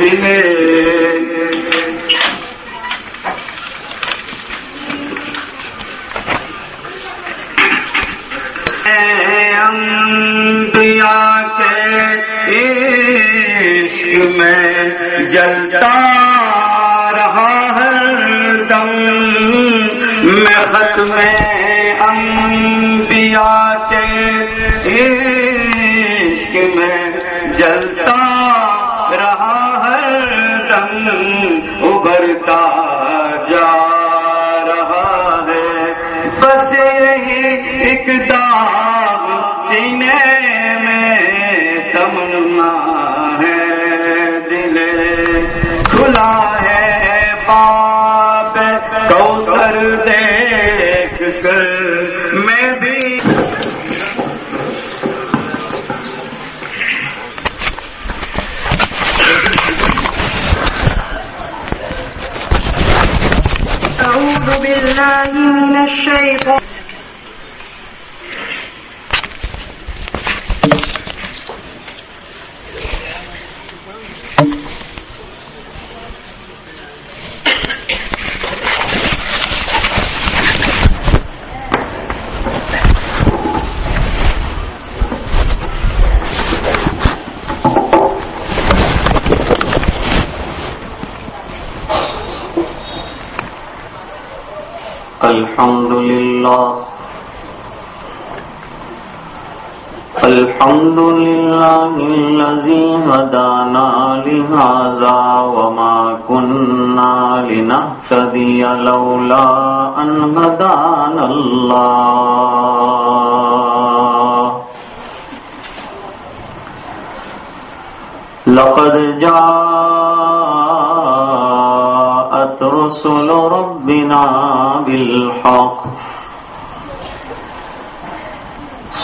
دلے انبیاء کے عشق میں جلتا بالله من الشيطان لهذا وما كنا لنهتدي لولا أن هدانا الله. لقد جاءت رسل ربنا بالحق.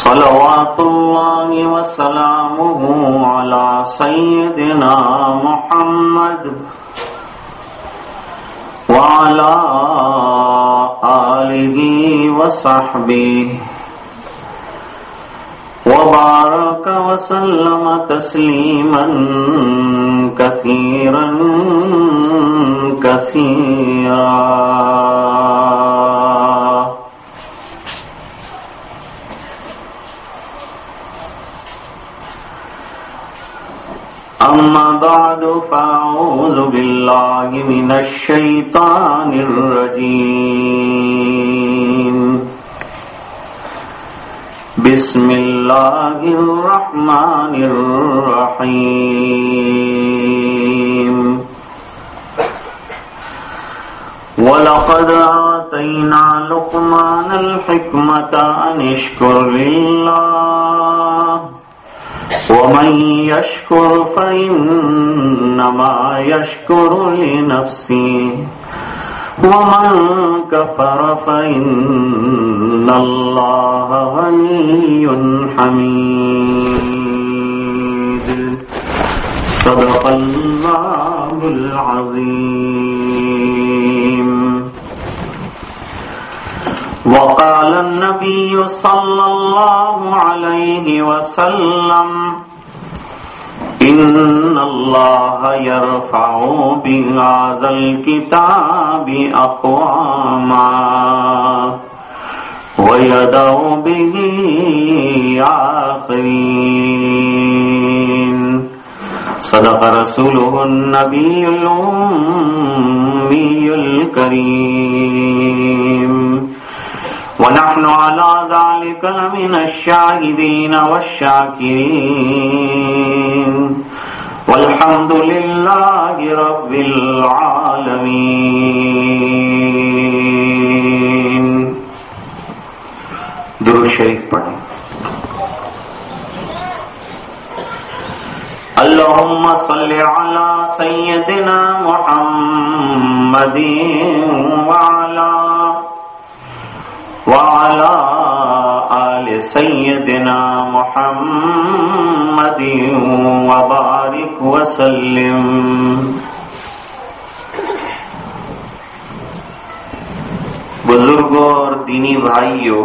صلوات الله وسلامه على سيدنا محمد وعلى آله وصحبه. وبارك وسلم تسليما كثيرا كثيرا. بعد فأعوذ بالله من الشيطان الرجيم. بسم الله الرحمن الرحيم. ولقد آتينا لقمان الحكمة أن اشكر لله. ومن يشكر فإنما يشكر لنفسه. ومن كفر فإن الله غني حميد. صدق الله العظيم. وقال النبي صلى الله عليه وسلم إن الله يرفع بهذا الكتاب أقواما ويدعو به آخرين. صدق رسوله النبي الأمي الكريم. ونحن على ذلك لمن الشاهدين والشاكرين. والحمد لله رب العالمين. درود شریف پڑھیں. اللهم صل على سيدنا محمد وعلى وعلى آل سيدنا محمد وبارك وسلم. بزرگوں اور دینی بھائیوں،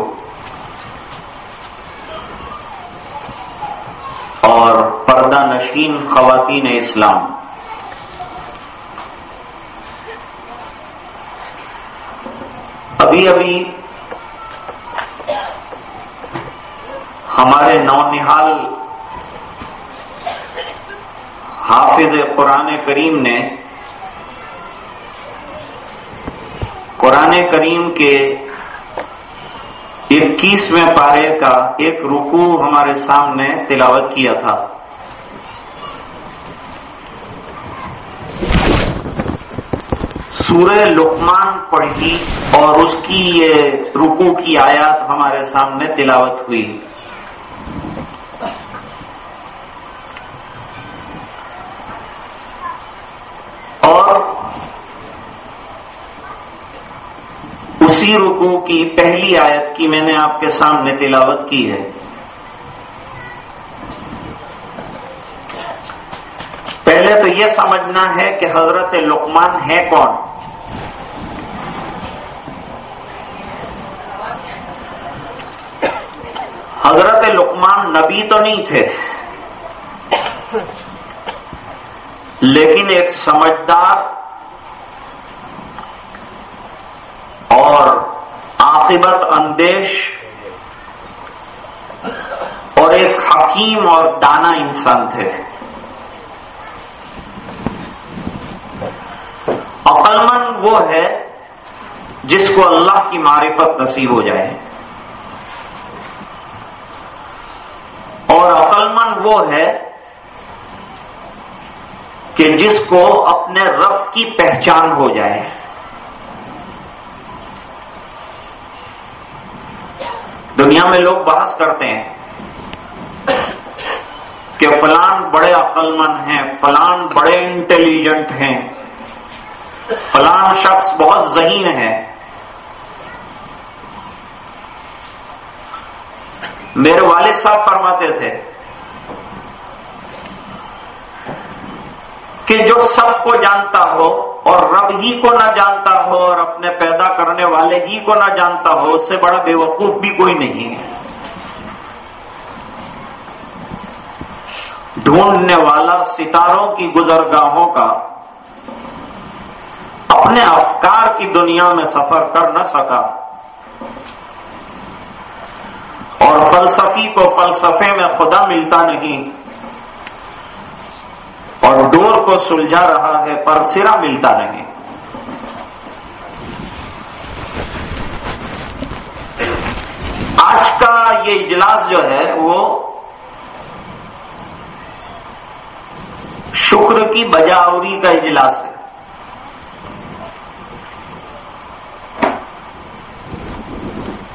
اور پردہ نشین خواتین اسلام، ابھی ابھی ہمارے نونحال حافظ قرآن کریم نے قرآن کریم کے اکیسویں پارے کا ایک رکو ہمارے سامنے تلاوت کیا تھا۔ سورہ لقمان پڑھی اور اس کی یہ رکو کی آیات ہمارے سامنے تلاوت ہوئی اور اسی رکو کی پہلی آیت کی میں نے آپ کے سامنے تلاوت کی ہے۔ پہلے تو یہ سمجھنا ہے کہ حضرت لقمان ہے کون؟ حضرت لقمان نبی تو نہیں تھے، لیکن ایک سمجھدار اور اندیش اور ایک حکیم اور دانا انسان تھے۔ عقل مند وہ ہے جس کو اللہ کی معرفت نصیب ہو جائے۔ اور عقل مند وہ ہے کہ جس کو اپنے رب کی پہچان ہو جائے۔ دنیا میں لوگ بحث کرتے ہیں کہ فلان بڑے عقل مند ہیں، فلان بڑے انٹیلیجنٹ ہیں، فلان شخص بہت ذہین ہے۔ میرے والد صاحب فرماتے تھے کہ جو سب کو جانتا ہو اور رب ہی کو نہ جانتا ہو اور اپنے پیدا کرنے والے ہی کو نہ جانتا ہو، اس سے بڑا بے وقوف بھی کوئی نہیں ہے۔ ڈھونڈنے والا ستاروں کی گزرگاہوں کا اپنے افکار کی دنیا میں سفر کر نہ سکا۔ اور فلسفی کو فلسفے میں خدا ملتا نہیں۔ کو سلجھا رہا ہے، پر سرا ملتا نہیں۔ آج کا یہ اجلاس جو ہے، وہ شکر کی بجاوری کا اجلاس ہے۔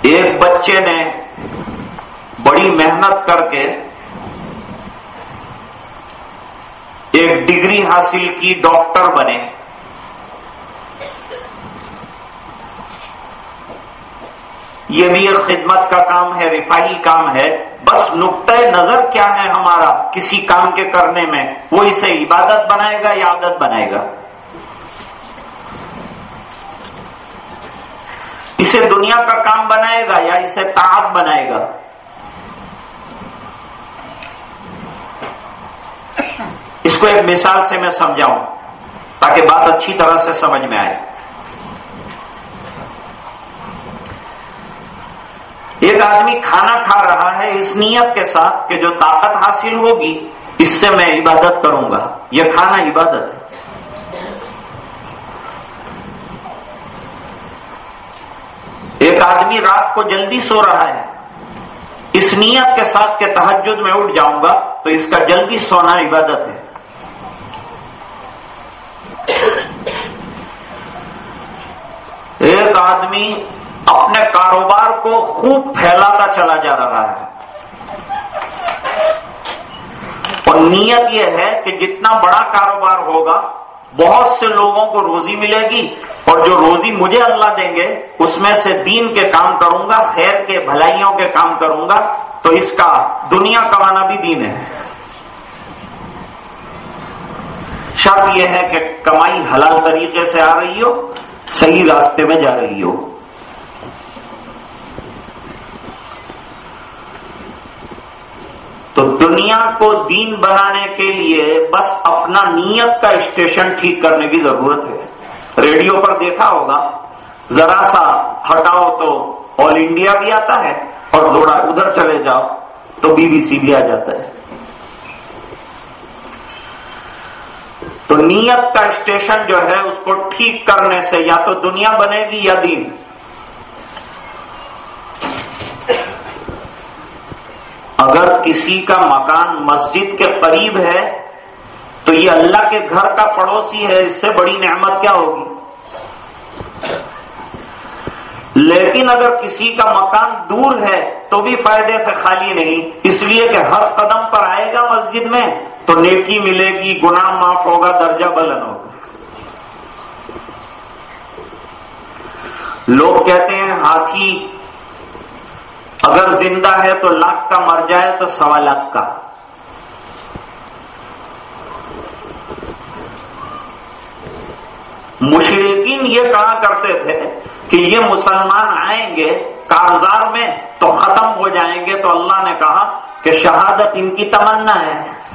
ایک بچے نے بڑی محنت کر کے ایک ڈگری حاصل کی ڈاکٹر بنے۔ یہ بھی ایک خدمت کا کام ہے رفائی کام ہے۔ بس نقطۂ نظر کیا ہے ہمارا کسی کام کے کرنے میں؟ وہ اسے عبادت بنائے گا یا عادت بنائے گا؟ اسے دنیا کا کام بنائے گا یا اسے تعب بنائے گا؟ اس کو ایک مثال سے میں سمجھاؤں تاکہ بات اچھی طرح سے سمجھ میں آئے۔ ایک آدمی کھانا کھا رہا ہے اس نیت کے ساتھ کہ جو طاقت حاصل ہوگی، اس سے میں عبادت کروں گا۔ یہ کھانا عبادت ہے۔ ایک آدمی رات کو جلدی سو رہا ہے۔ اس نیت کے ساتھ کہ تحجد میں اٹھ جاؤں گا تو اس کا جلدی سونا عبادت ہے۔ ایک آدمی اپنے کاروبار کو خوب پھیلاتا چلا جا رہا ہے۔ اور نیت یہ ہے کہ جتنا بڑا کاروبار ہوگا، بہت سے لوگوں کو روزی ملے گی۔ اور جو روزی مجھے اللہ دیں گے، اس میں سے دین کے کام کروں گا، خیر کے، بھلائیوں کے کام کروں گا۔ تو اس کا دنیا کمانا بھی دین ہے۔ شرط یہ ہے کہ کمائی حلال طریقے سے آ رہی ہو، صحیح راستے میں جا رہی ہو۔ تو دنیا کو دین بنانے کے لیے بس اپنا نیت کا اسٹیشن ٹھیک کرنے کی ضرورت ہے۔ ریڈیو پر دیکھا ہوگا، ذرا سا ہٹاؤ تو آل انڈیا بھی آتا ہے اور تھوڑا ادھر چلے جاؤ تو بی بی سی بھی آ جاتا ہے۔ تو نیت کا اسٹیشن جو ہے اس کو ٹھیک کرنے سے یا تو دنیا بنے گی یا دین۔ اگر کسی کا مکان مسجد کے قریب ہے، تو یہ اللہ کے گھر کا پڑوسی ہے، اس سے بڑی نعمت کیا ہوگی؟ لیکن اگر کسی کا مکان دور ہے، تو بھی فائدے سے خالی نہیں۔ اس لیے کہ ہر قدم پر آئے گا مسجد میں۔ تو نیکی ملے گی، گناہ معاف ہوگا، درجہ بلن ہوگا۔ لوگ کہتے ہیں، ہاتھی اگر زندہ ہے تو لاکھ کا مر جائے تو سوا لاکھ کا۔ مشرقین یہ کہا کرتے تھے کہ یہ مسلمان آئیں گے، کارزار میں تو ختم ہو جائیں گے، تو اللہ نے کہا کہ شہادت ان کی تمنا ہے۔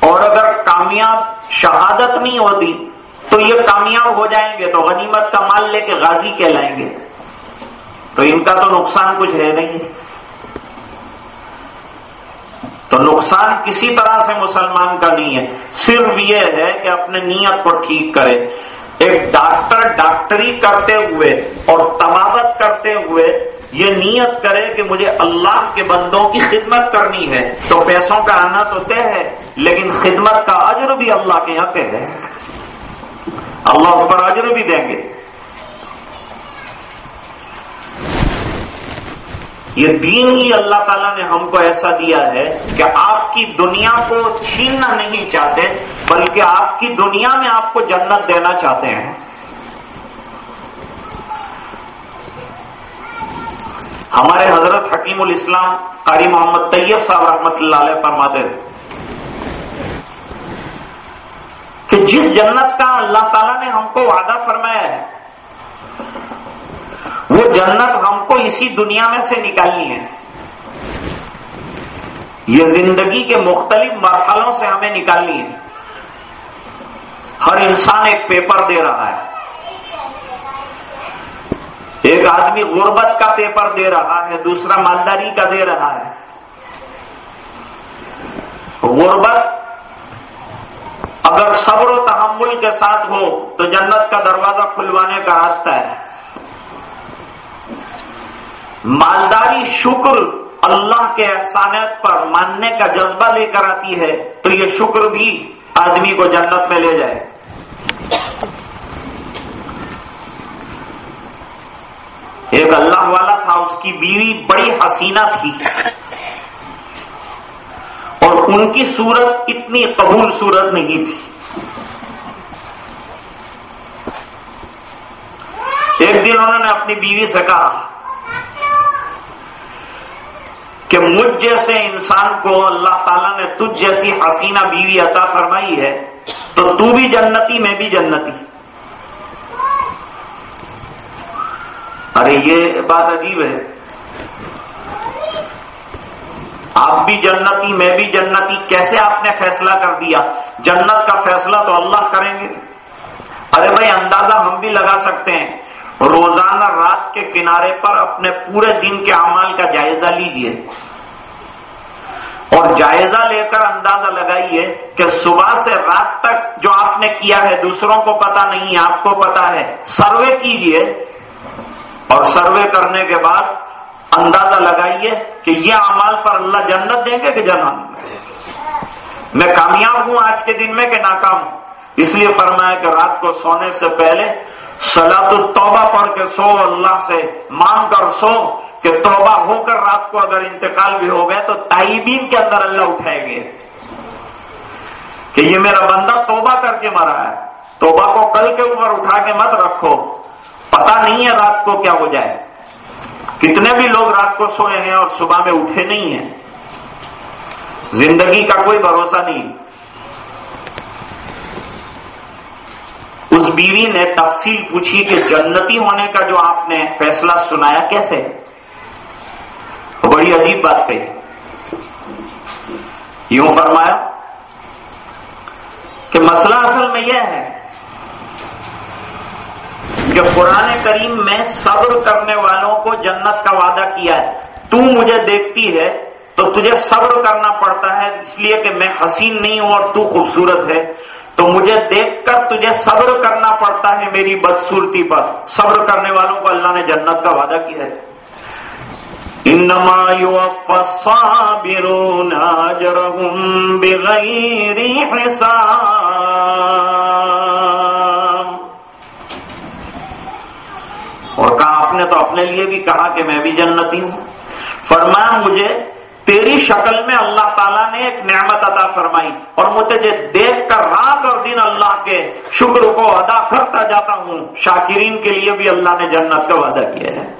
اور اگر کامیاب شہادت نہیں ہوتی، تو یہ کامیاب ہو جائیں گے، تو غنیمت کا مال لے کے غازی کہلائیں گے۔ تو ان کا تو نقصان کچھ ہے نہیں۔ تو نقصان کسی طرح سے مسلمان کا نہیں ہے۔ صرف یہ ہے کہ اپنے نیت کو ٹھیک کرے۔ ایک ڈاکٹر ڈاکٹری کرتے ہوئے اور تبابت کرتے ہوئے یہ نیت کرے کہ مجھے اللہ کے بندوں کی خدمت کرنی ہے۔ تو پیسوں کا آنا تو طے ہے، لیکن خدمت کا اجر بھی اللہ کے یہاں طے ہے۔ اللہ اس پر اجر بھی دیں گے۔ یہ دین ہی اللہ تعالیٰ نے ہم کو ایسا دیا ہے کہ آپ کی دنیا کو چھیننا نہیں چاہتے، بلکہ آپ کی دنیا میں آپ کو جنت دینا چاہتے ہیں۔ ہمارے حضرت حکیم الاسلام قاری محمد طیب صاحب رحمۃ اللہ علیہ فرماتے تھے کہ جس جنت کا اللہ تعالیٰ نے ہم کو وعدہ فرمایا ہے، وہ جنت ہم کو اسی دنیا میں سے نکالنی ہے۔ یہ زندگی کے مختلف مرحلوں سے ہمیں نکالنی ہے۔ ہر انسان ایک پیپر دے رہا ہے۔ ایک آدمی غربت کا پیپر دے رہا ہے، دوسرا مالداری کا دے رہا ہے۔ غربت اگر صبر و تحمل کے ساتھ ہو تو جنت کا دروازہ کھلوانے کا راستہ ہے۔ مالداری شکر اللہ کے احسانیت پر ماننے کا جذبہ لے کر آتی ہے تو یہ شکر بھی آدمی کو جنت میں لے جائے۔ ایک اللہ والا تھا، اس کی بیوی بڑی حسینہ تھی۔ اور ان کی صورت اتنی قبول صورت نہیں تھی۔ ایک دن انہوں نے اپنی بیوی سے کہا کہ مجھ جیسے انسان کو اللہ تعالیٰ نے تجھ جیسی حسینہ بیوی عطا فرمائی ہے، تو تو بھی جنتی، میں بھی جنتی۔ ارے یہ بات عجیب ہے۔ آپ بھی جنتی، میں بھی جنتی، کیسے آپ نے فیصلہ کر دیا؟ جنت کا فیصلہ تو اللہ کریں گے۔ ارے بھائی، اندازہ ہم بھی لگا سکتے ہیں۔ روزانہ رات کے کنارے پر اپنے پورے دن کے اعمال کا جائزہ لیجیے۔ اور جائزہ لے کر اندازہ لگائیے کہ صبح سے رات تک جو آپ نے کیا ہے، دوسروں کو پتا نہیں، آپ کو پتا ہے۔ سروے کیجیے اور سروے کرنے کے بعد اندازہ لگائیے کہ یہ اعمال پر اللہ جنت دیں گے کہ جنت میں کامیاب ہوں آج کے دن میں کہ ناکام ہوں؟ اس لیے فرمایا کہ رات کو سونے سے پہلے سلاط التوبہ پڑھ کے سو، اللہ سے مانگ کر سو کہ توبہ ہو کر رات کو اگر انتقال بھی ہو گئے تو تائبین کے اندر اللہ اٹھائیں گے۔ کہ یہ میرا بندہ توبہ کر کے مرا ہے۔ توبہ کو کل کے اوپر اٹھا کے مت رکھو۔ پتا نہیں ہے رات کو کیا ہو جائے۔ کتنے بھی لوگ رات کو سوئے ہیں اور صبح میں اٹھے نہیں ہیں۔ زندگی کا کوئی بھروسہ نہیں۔ اس بیوی نے تفصیل پوچھی کہ جنتی ہونے کا جو آپ نے فیصلہ سنایا کیسے؟ بڑی عجیب بات کہی۔ یوں فرمایا کہ مسئلہ اصل میں یہ ہے کہ قرآن کریم میں صبر کرنے والوں کو جنت کا وعدہ کیا ہے، تو مجھے دیکھتی ہے، تو تجھے صبر کرنا پڑتا ہے، اس لیے کہ میں حسین نہیں ہوں اور تو خوبصورت ہے۔ تو مجھے دیکھ کر تجھے صبر کرنا پڑتا ہے میری بدسورتی پر۔ صبر کرنے والوں کو اللہ نے جنت کا وعدہ کیا ہے۔ انما الصابرون اجرهم بغیر حساب۔ اور کہا آپ نے تو اپنے لیے بھی کہا کہ میں بھی جنتی ہوں۔ فرمایا مجھے تیری شکل میں اللہ تعالیٰ نے ایک نعمت عطا فرمائی اور مجھے دیکھ کر رات اور دن اللہ کے شکر کو ادا کرتا جاتا ہوں، شاکرین کے لیے بھی اللہ نے جنت کا وعدہ کیا ہے۔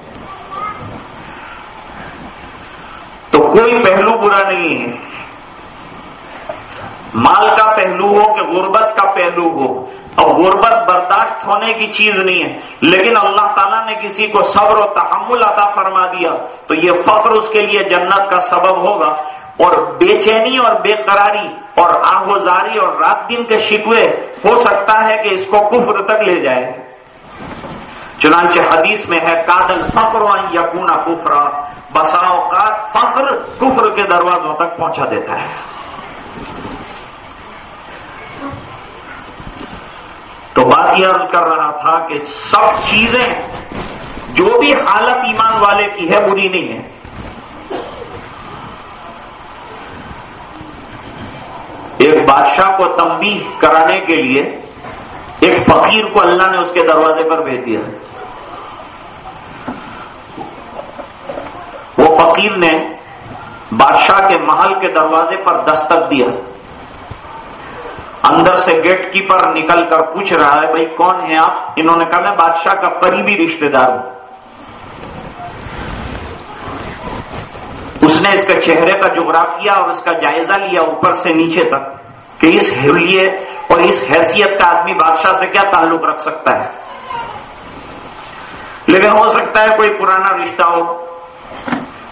تو کوئی پہلو برا نہیں ہے۔ مال کا پہلو ہو کہ غربت کا پہلو ہو اور غربت برداشت ہونے کی چیز نہیں ہے۔ لیکن اللہ تعالیٰ نے کسی کو صبر و تحمل عطا فرما دیا، تو یہ فخر اس کے لیے جنت کا سبب ہوگا۔ اور بے چینی اور بے قراری اور آگوزاری اور رات دن کے شکوے ہو سکتا ہے کہ اس کو کفر تک لے جائے۔ چنانچہ حدیث میں ہے، کادل فخر یقونا کفرا۔ بساؤ کا فخر کفر کے دروازوں تک پہنچا دیتا ہے۔ تو بات یہ عرض کر رہا تھا کہ سب چیزیں جو بھی حالت ایمان والے کی ہے، بری نہیں ہے۔ ایک بادشاہ کو تمبی کرانے کے لیے ایک فقیر کو اللہ نے اس کے دروازے پر بھیج دیا۔ وہ فقیر نے بادشاہ کے محل کے دروازے پر دستک دیا۔ اندر سے گیٹ کیپر نکل کر پوچھ رہا ہے، بھائی، کون ہے آپ؟ انہوں نے کہا، میں بادشاہ کا قریبی رشتے دار ہوں. اس نے اس کے چہرے کا جغرافیہ اور اس کا جائزہ لیا اوپر سے نیچے تک کہ اس حلیے اور اس حیثیت کا آدمی بادشاہ سے کیا تعلق رکھ سکتا ہے؟ لیکن ہو سکتا ہے کوئی پرانا رشتہ ہو،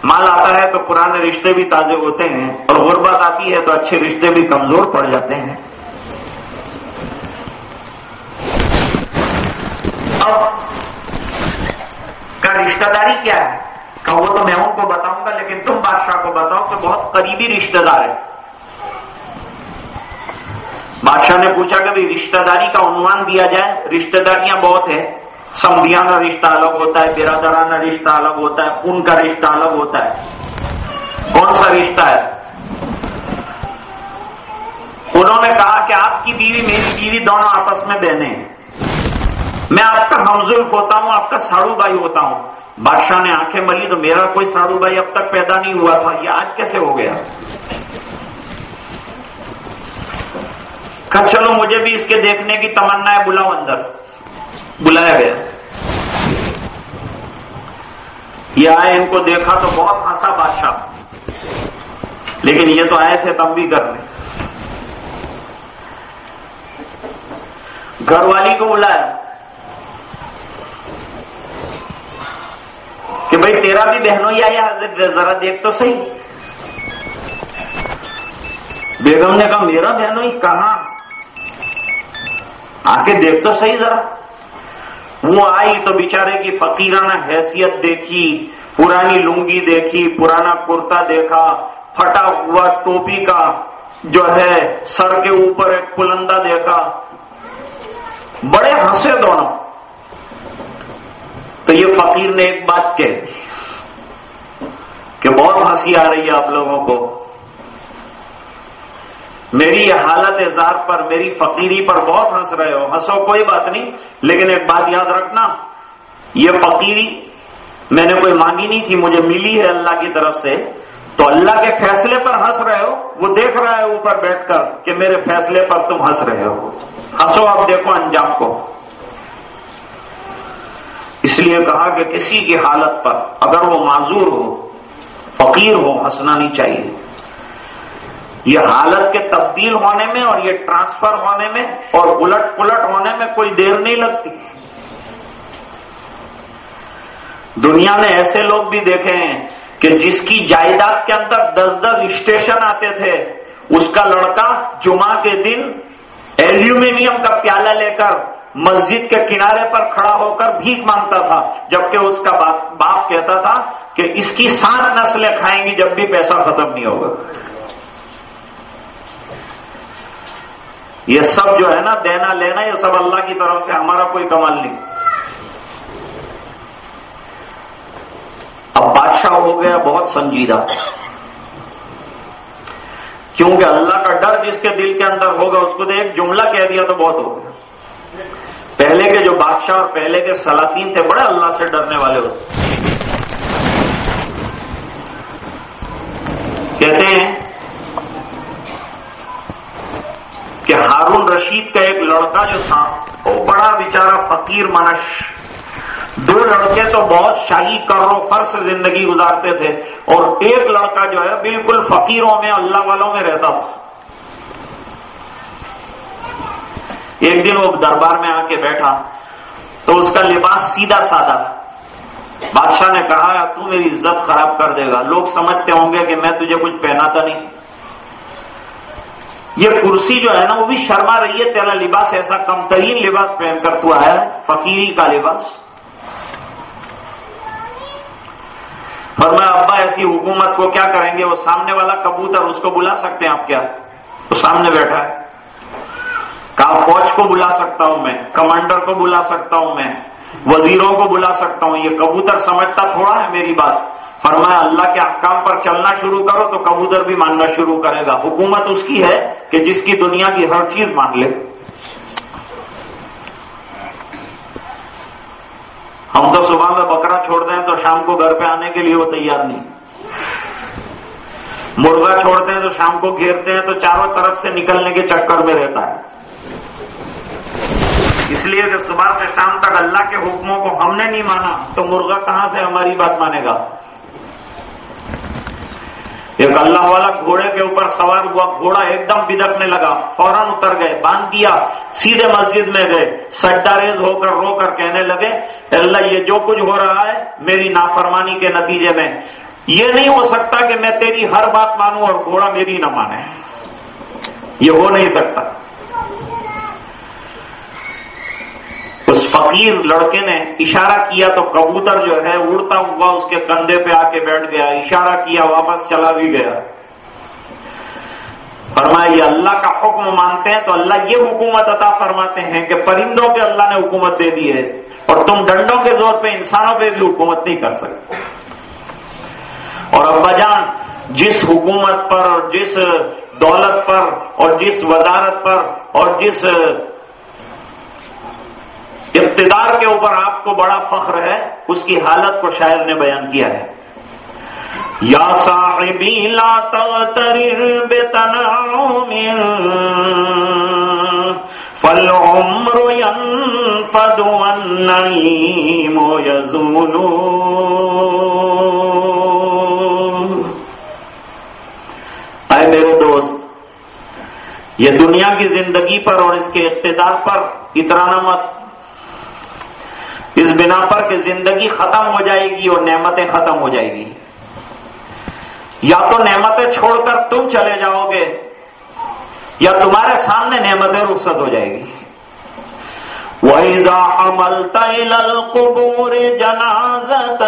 مال آتا ہے تو پرانے رشتے بھی تازے ہوتے ہیں اور غربت آتی ہے تو اچھے رشتے بھی کمزور پڑ جاتے ہیں۔ کا رشتہ داری کیا ہے؟ کہ وہ تو میں ان کو بتاؤں گا، لیکن تم بادشاہ کو بتاؤ کہ بہت قریبی رشتہ دار ہے۔ بادشاہ نے پوچھا کہ رشتہ داری کا عنوان دیا جائے؟ رشتہ داریاں بہت ہیں۔ سمدھیانہ رشتہ الگ ہوتا ہے برادرانہ رشتہ الگ ہوتا ہے ان کا رشتہ الگ ہوتا ہے۔ کون سا رشتہ ہے؟ انہوں نے کہا کہ آپ کی بیوی میری بیوی دونوں آپس میں بہنیں ہیں۔ میں آپ کا ہمزلف ہوتا ہوں، آپ کا ساڑو بھائی ہوتا ہوں۔ بادشاہ نے آنکھیں ملی تو میرا کوئی ساڑو بھائی اب تک پیدا نہیں ہوا تھا، یہ آج کیسے ہو گیا؟ کہ چلو مجھے بھی اس کے دیکھنے کی تمنا ہے، بلاؤ اندر۔ بلایا گیا۔ یہ آئے، ان کو دیکھا تو بہت ہنسا بادشاہ۔ لیکن یہ تو آئے تھے تب بھی کرنے گھر والی کو بلایا۔ کہ بھائی تیرا بھی بہنوں یا حضرت ذرا دیکھ تو صحیح۔ بیگم نے کہا، میرا بہنوں ہی کہاں؟ آ کے دیکھ تو صحیح ذرا۔ وہ آئی تو بیچارے کی فقیرانہ حیثیت دیکھی، پرانی لنگی دیکھی، پرانا کرتا دیکھا، پھٹا ہوا ٹوپی کا جو ہے، سر کے اوپر ایک پلندہ دیکھا۔ بڑے ہنسے دونوں۔ تو یہ فقیر نے ایک بات کہہ دی کہ بہت ہنسی آ رہی ہے آپ لوگوں کو۔ میری یہ حالت اظہار پر، میری فقیری پر بہت ہنس رہے ہو۔ ہنسو، کوئی بات نہیں، لیکن ایک بات یاد رکھنا، یہ فقیری، میں نے کوئی مانگی نہیں تھی، مجھے ملی ہے اللہ کی طرف سے۔ تو اللہ کے فیصلے پر ہنس رہے ہو، وہ دیکھ رہا ہے اوپر بیٹھ کر کہ میرے فیصلے پر تم ہنس رہے ہو۔ ہنسو، آپ دیکھو انجام کو۔ اس لیے کہا کہ کسی کی حالت پر اگر وہ معذور ہو، فقیر ہو، ہنسنا نہیں چاہیے۔ یہ حالت کے تبدیل ہونے میں اور یہ ٹرانسفر ہونے میں اور الٹ پلٹ ہونے میں کوئی دیر نہیں لگتی۔ دنیا نے ایسے لوگ بھی دیکھے ہیں کہ جس کی جائیداد کے اندر دس دس اسٹیشن آتے تھے، اس کا لڑکا جمعہ کے دن ایلومینیم کا پیالہ لے کر مسجد کے کنارے پر کھڑا ہو کر بھیک مانگتا تھا، جبکہ اس کا باپ کہتا تھا کہ اس کی سات نسلیں کھائیں گی جب بھی پیسہ ختم نہیں ہوگا۔ یہ سب جو ہے نا، دینا لینا، یہ سب اللہ کی طرف سے، ہمارا کوئی کمال نہیں۔ اب بادشاہ ہو گیا بہت سنجیدہ۔ کیونکہ اللہ کا ڈر جس کے دل کے اندر ہوگا، اس کو ایک جملہ کہہ دیا تو بہت ہو گیا۔ پہلے کے جو بادشاہ اور پہلے کے سلاطین تھے، بڑے اللہ سے ڈرنے والے ہوتے کہتے ہیں کہ ہارون رشید کا ایک لڑکا جو تھا، وہ بڑا بیچارہ فقیر منش۔ دو لڑکے تو بہت شاہی کرو فر سے زندگی گزارتے تھے اور ایک لڑکا جو ہے، بالکل فقیروں میں، اللہ والوں میں رہتا تھا۔ ایک دن وہ دربار میں آ کے بیٹھا تو اس کا لباس سیدھا سادہ تھا۔ بادشاہ نے کہا تو میری عزت خراب کر دے گا۔ لوگ سمجھتے ہوں گے کہ میں تجھے کچھ پہناتا نہیں۔ یہ کرسی جو ہے نا، وہ بھی شرما رہی ہے، تیرا لباس ایسا کم ترین لباس پہن کر تو آیا فقیری کا لباس اور میں ابا، ایسی حکومت کو کیا کریں گے؟ وہ سامنے والا کبوتر اس کو بلا سکتے ہیں آپ کیا وہ سامنے بیٹھا ہے۔ کہا فوج کو بلا سکتا ہوں میں؟ کمانڈر کو بلا سکتا ہوں میں؟ وزیروں کو بلا سکتا ہوں؟ یہ کبوتر سمجھتا تھوڑا ہے میری بات۔ فرمایا، اللہ کے احکام پر چلنا شروع کرو تو کبوتر بھی ماننا شروع کرے گا۔ حکومت اس کی ہے کہ جس کی دنیا کی ہر چیز مان لے۔ ہم تو صبح میں بکرا چھوڑتے ہیں تو شام کو گھر پہ آنے کے لیے وہ تیار نہیں۔ مرغا چھوڑتے ہیں تو شام کو گھیرتے ہیں تو چاروں طرف سے نکلنے کے چکر میں رہتا ہے۔ اس لیے کہ صبح سے شام تک اللہ کے حکموں کو ہم نے نہیں مانا، تو مرغا کہاں سے ہماری بات مانے گا؟ ایک اللہ والا گھوڑے کے اوپر سوار ہوا، گھوڑا ایک دم بدکنے لگا، فوراً اتر گئے، باندھ دیا، سیدھے مسجد میں گئے سڈا ریز ہو کر رو کر کہنے لگے اللہ، یہ جو کچھ ہو رہا ہے میری نافرمانی کے نتیجے میں، یہ نہیں ہو سکتا کہ میں تیری ہر بات مانوں اور گھوڑا میری نہ مانے۔ یہ ہو نہیں سکتا۔ اس فقیر لڑکے نے اشارہ کیا تو کبوتر جو ہے اڑتا ہوا اس کے کندھے پہ آ کے بیٹھ گیا، اشارہ کیا، واپس چلا بھی گیا۔ فرمایا، یہ اللہ کا حکم مانتے ہیں تو اللہ یہ حکومت عطا فرماتے ہیں کہ پرندوں پہ اللہ نے حکومت دے دی ہے اور تم ڈنڈوں کے زور پہ انسانوں پہ بھی حکومت نہیں کر سکتے۔ اور ابا جان، جس حکومت پر اور جس دولت پر اور جس وزارت پر اور جس اقتدار کے اوپر آپ کو بڑا فخر ہے، اس کی حالت کو شاعر نے بیان کیا ہے۔ یا صاحبی لا تغترر بتنعم فالعمر ينفد والنعيم يزول. اے میرے دوست، یہ دنیا کی زندگی پر اور اس کے اقتدار پر اترانا مت۔ اس بنا پر کہ زندگی ختم ہو جائے گی اور نعمتیں ختم ہو جائے گی۔ یا تو نعمتیں چھوڑ کر تم چلے جاؤ گے، یا تمہارے سامنے نعمتیں رخصت ہو جائے گی۔ وَإِذَا حَمَلْتَ إِلَى الْقُبُورِ جَنَازَةً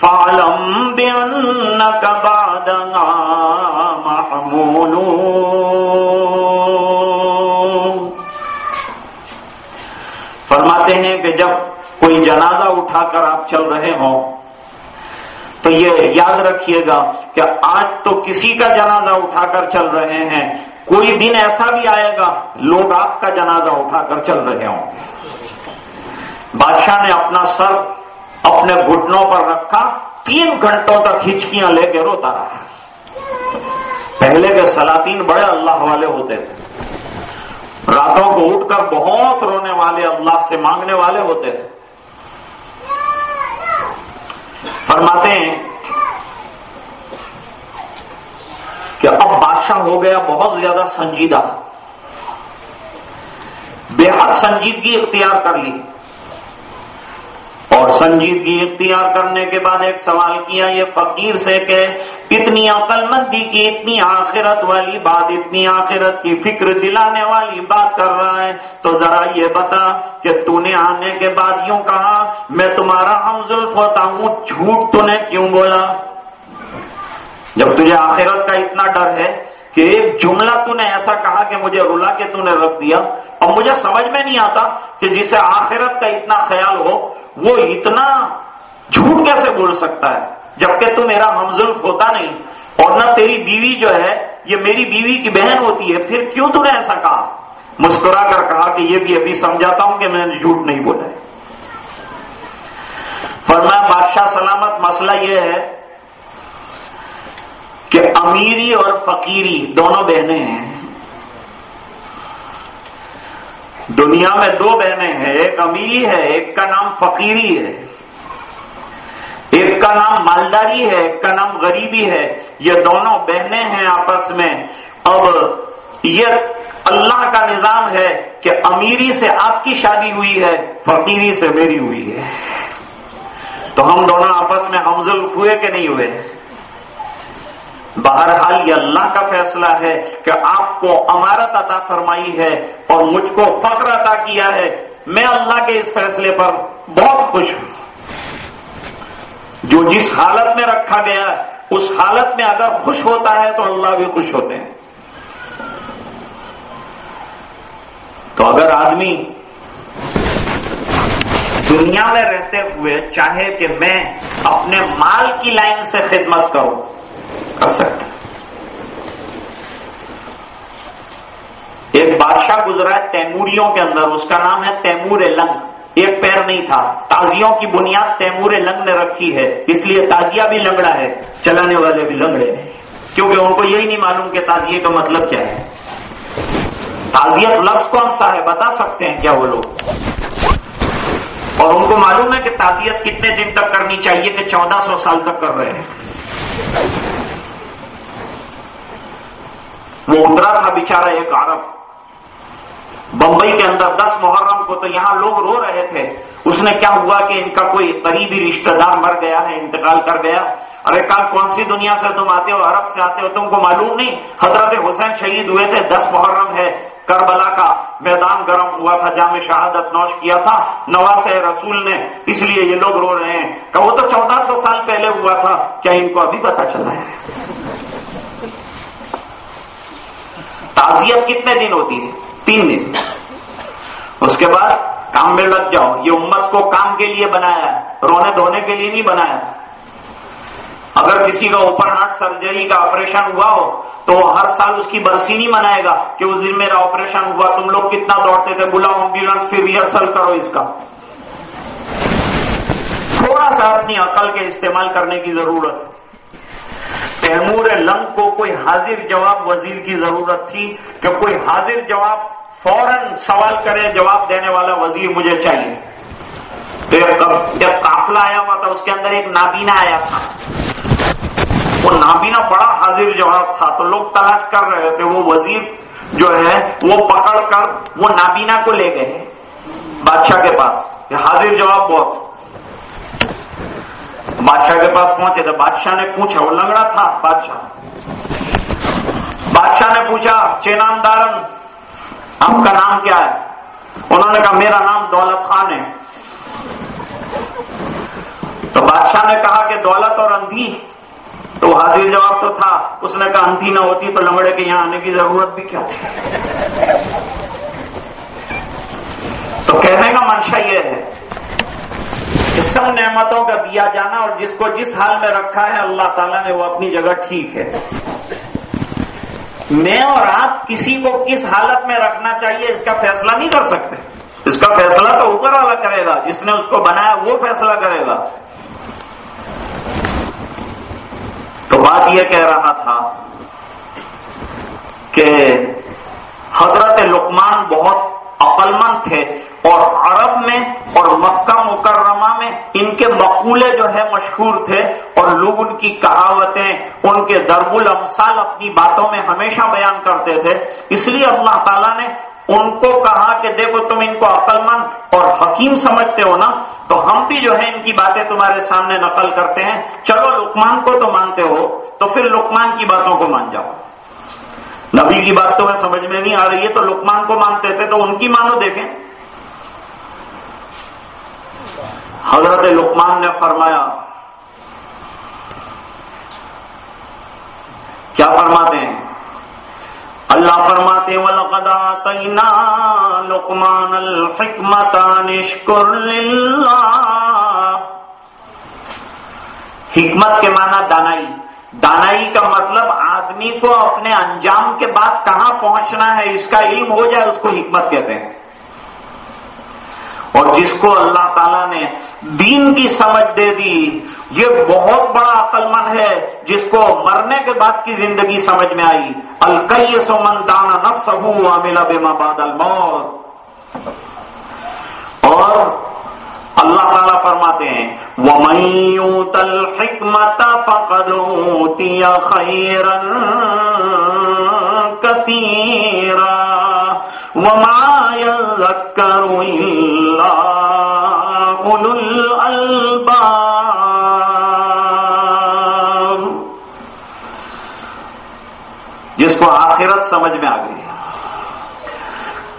فَعْلَمْ بِأَنَّكَ بَعْدَهَا مَحْمُولٌ فرماتے ہیں کہ جب کوئی جنازہ اٹھا کر آپ چل رہے ہوں، تو یہ یاد رکھیے گا کہ آج تو کسی کا جنازہ اٹھا کر چل رہے ہیں، کوئی دن ایسا بھی آئے گا، لوگ آپ کا جنازہ اٹھا کر چل رہے ہوں بادشاہ نے اپنا سر اپنے گھٹنوں پر رکھا، تین گھنٹوں تک ہچکیاں لے کے روتا رہا۔ پہلے کے سلاطین بڑے اللہ والے ہوتے تھے۔ راتوں کو اٹھ کر بہت رونے والے اللہ سے مانگنے والے ہوتے تھے۔ فرماتے ہیں کہ اب بادشاہ ہو گیا بہت زیادہ سنجیدہ۔ بے حد سنجیدگی اختیار کر لی۔ اور سنجیدگی اختیار کرنے کے بعد ایک سوال کیا، یہ فقیر سے کہ اتنی عقل مندی کی اتنی آخرت والی بات، اتنی آخرت کی فکر دلانے والی بات کر رہا ہے؟ تو ذرا یہ بتا کہ تو نے آنے کے بعد یوں کہا، میں تمہارا ہمزلف ہوتا ہوں، جھوٹ تو نے کیوں بولا؟ جب تجھے آخرت کا اتنا ڈر ہے کہ ایک جملہ تو نے ایسا کہا کہ مجھے رلا کے تو نے رکھ دیا اور مجھے سمجھ میں نہیں آتا کہ جسے آخرت کا اتنا خیال ہو وہ اتنا جھوٹ کیسے بول سکتا ہے جبکہ تو میرا ہمزل ہوتا نہیں اور نہ تیری بیوی جو ہے یہ میری بیوی کی بہن ہوتی ہے، پھر کیوں تو نے ایسا کہا؟ مسکرا کر کہا کہ یہ بھی ابھی سمجھاتا ہوں کہ میں نے جھوٹ نہیں بولا ہے۔ فرمایا، بادشاہ سلامت، مسئلہ یہ ہے کہ امیری اور فقیری دونوں بہنیں ہیں۔ دنیا میں دو بہنیں ہیں، ایک امیری ہے، ایک کا نام فقیری ہے۔ ایک کا نام مالداری ہے، ایک کا نام غریبی ہے۔ یہ دونوں بہنیں ہیں آپس میں۔ اب یہ اللہ کا نظام ہے کہ امیری سے آپ کی شادی ہوئی ہے، فقیری سے میری ہوئی ہے۔ تو ہم دونوں آپس میں حمزل ہوئے کہ نہیں ہوئے؟ بہرحال یہ اللہ کا فیصلہ ہے کہ آپ کو امارت عطا فرمائی ہے اور مجھ کو فخر عطا کیا ہے۔ میں اللہ کے اس فیصلے پر بہت خوش ہوں۔ جو جس حالت میں رکھا گیا اس حالت میں اگر خوش ہوتا ہے تو اللہ بھی خوش ہوتے ہیں۔ تو اگر آدمی دنیا میں رہتے ہوئے چاہے کہ میں اپنے مال کی لائن سے خدمت کروں کر سکتا۔ ایک بادشاہ گزرا ہے تیموریوں کے اندر، اس کا نام ہے تیمور لنگ۔ ایک پیر نہیں تھا۔ تازیوں کی بنیاد تیمور لنگ نے رکھی ہے، اس لیے تازیہ بھی لنگڑا ہے، چلانے والے بھی لنگڑے ہیں۔ کیونکہ ان کو یہی نہیں معلوم کہ تازیے کا مطلب کیا ہے۔ تازیت لفظ کون سا ہے؟ بتا سکتے ہیں کیا وہ لوگ؟ اور ان کو معلوم ہے کہ تعزیت کتنے دن تک کرنی چاہیے کہ چودہ سو سال تک کر رہے ہیں۔ وہ اترا تھا بیچارہ ایک عرب۔ بمبئی کے اندر دس محرم کو تو یہاں لوگ رو رہے تھے۔ اس نے کیا ہوا کہ ان کا کوئی قریبی رشتہ دار مر گیا ہے، انتقال کر گیا۔ ارے کل کون سی دنیا سے تم آتے ہو، عرب سے آتے ہو؟ تم کو معلوم نہیں۔ حضرت حسین شہید ہوئے تھے۔ دس محرم ہے کربلا کا۔ میدان گرم ہوا تھا، جامع شہادت نوش کیا تھا۔ نواز رسول نے اس لیے یہ لوگ رو رہے ہیں۔ کہ وہ تو چودہ سو سال پہلے ہوا تھا۔ کیا ان کو ابھی پتا چلا ہے؟ تعزیت کتنے دن ہوتی ہے؟ تین دن۔ اس کے بعد کام میں لگ جاؤ۔ یہ امت کو کام کے لیے بنایا ہے۔ رونے دھونے کے لیے نہیں بنایا۔ اگر کسی کا اوپر ہارٹ سرجری کا آپریشن ہوا ہو، تو وہ ہر سال اس کی برسی نہیں منائے گا کہ اس دن میرا آپریشن ہوا۔ تم لوگ کتنا دوڑتے تھے؟ بلاؤ ایمبولینس پھر ریہرسل کرو اس کا۔ تھوڑا سا اپنی عقل کے استعمال کرنے کی ضرورت۔ ہے تیمور لنگ کو کوئی حاضر جواب وزیر کی ضرورت تھی کہ کوئی حاضر جواب فوراً سوال کرے، جواب دینے والا وزیر مجھے چاہیے۔ جب قافلہ آیا ہوا تھا، اس کے اندر ایک نابینا آیا تھا۔ وہ نابینا بڑا حاضر جواب تھا۔ تو لوگ تلاش کر رہے تھے، وہ وزیر جو ہے، وہ پکڑ کر وہ نابینا کو لے گئے بادشاہ کے پاس۔ حاضر جواب بہت۔ بادشاہ کے پاس پہنچے تو بادشاہ نے پوچھا، وہ لنگڑا تھا بادشاہ۔ بادشاہ نے پوچھا چینام دارن آپ کا نام کیا ہے؟ انہوں نے کہا، میرا نام دولت خان ہے۔ تو بادشاہ نے کہا کہ دولت اور اندھی۔ تو حاضر جواب تو تھا۔ اس نے کہا، اندھی نہ ہوتی تو لنگڑے کے یہاں آنے کی ضرورت بھی کیا تھی؟ تو کہنے کا منشا یہ ہے سب نعمتوں کا دیا جانا اور جس کو جس حال میں رکھا ہے اللہ تعالیٰ نے وہ اپنی جگہ ٹھیک ہے۔ میں اور آپ کسی کو کس حالت میں رکھنا چاہیے اس کا فیصلہ نہیں کر سکتے۔ اس کا فیصلہ تو اوپر والا کرے گا، جس نے اس کو بنایا وہ فیصلہ کرے گا۔ تو بات یہ کہہ رہا تھا کہ حضرت لقمان بہت عقلمند تھے اور عرب میں اور مکہ مکرمہ میں ان کے مقولے جو ہے مشہور تھے اور لوگ ان کی کہاوتیں، ان کے درب الامثال اپنی باتوں میں ہمیشہ بیان کرتے تھے۔ اس لیے اللہ تعالیٰ نے ان کو کہا کہ دیکھو تم ان کو عقل مند اور حکیم سمجھتے ہو نا، تو ہم بھی جو ہے ان کی باتیں تمہارے سامنے نقل کرتے ہیں۔ چلو لکمان کو تو مانتے ہو، تو پھر لکمان کی باتوں کو مان جاؤ۔ نبی کی بات تو میں سمجھ میں نہیں آ رہی ہے، تو لکمان کو مانتے تھے، تو ان کی مانو دیکھیں۔ حضرت لکمان نے فرمایا، کیا فرماتے ہیں؟ اللہ فرماتے وَلَقَدْ آتَيْنَا لُقْمَانَ الْحِكْمَةَ نِشْكُرْ لِلَّهِ حکمت کے معنی دانائی۔ دانائی کا مطلب آدمی کو اپنے انجام کے بعد کہاں پہنچنا ہے، اس کا علم ہو جائے، اس کو حکمت کہتے ہیں۔ اور جس کو اللہ تعالیٰ نے دین کی سمجھ دے دی، یہ بہت بڑا عقل مند ہے، جس کو مرنے کے بعد کی زندگی سمجھ میں آئی۔ الکئی سو من دانا نفس عاملہ بے ماد الموت۔ اور اللہ تعالیٰ فرماتے ہیں وہ تل حکمت فقد خیرن کثیرا وما يذكر إلا أولو الألباب جس کو آخرت سمجھ میں آ گئی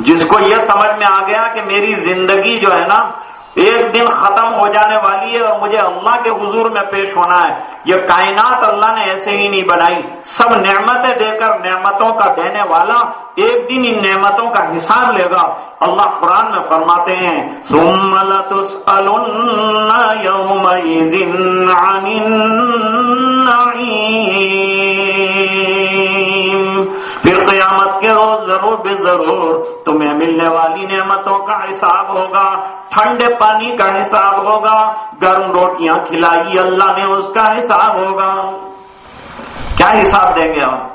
جس کو یہ سمجھ میں آ گیا کہ میری زندگی جو ہے نا ایک دن ختم ہو جانے والی ہے اور مجھے اللہ کے حضور میں پیش ہونا ہے۔ یہ کائنات اللہ نے ایسے ہی نہیں بنائی۔ سب نعمتیں دے کر نعمتوں کا دینے والا ایک دن ان نعمتوں کا حساب لے گا۔ اللہ قرآن میں فرماتے ہیں پھر بے ضرور تمہیں ملنے والی نعمتوں کا حساب ہوگا، ٹھنڈے پانی کا حساب ہوگا، گرم روٹیاں کھلائی اللہ نے اس کا حساب ہوگا۔ کیا حساب دیں گے ہم؟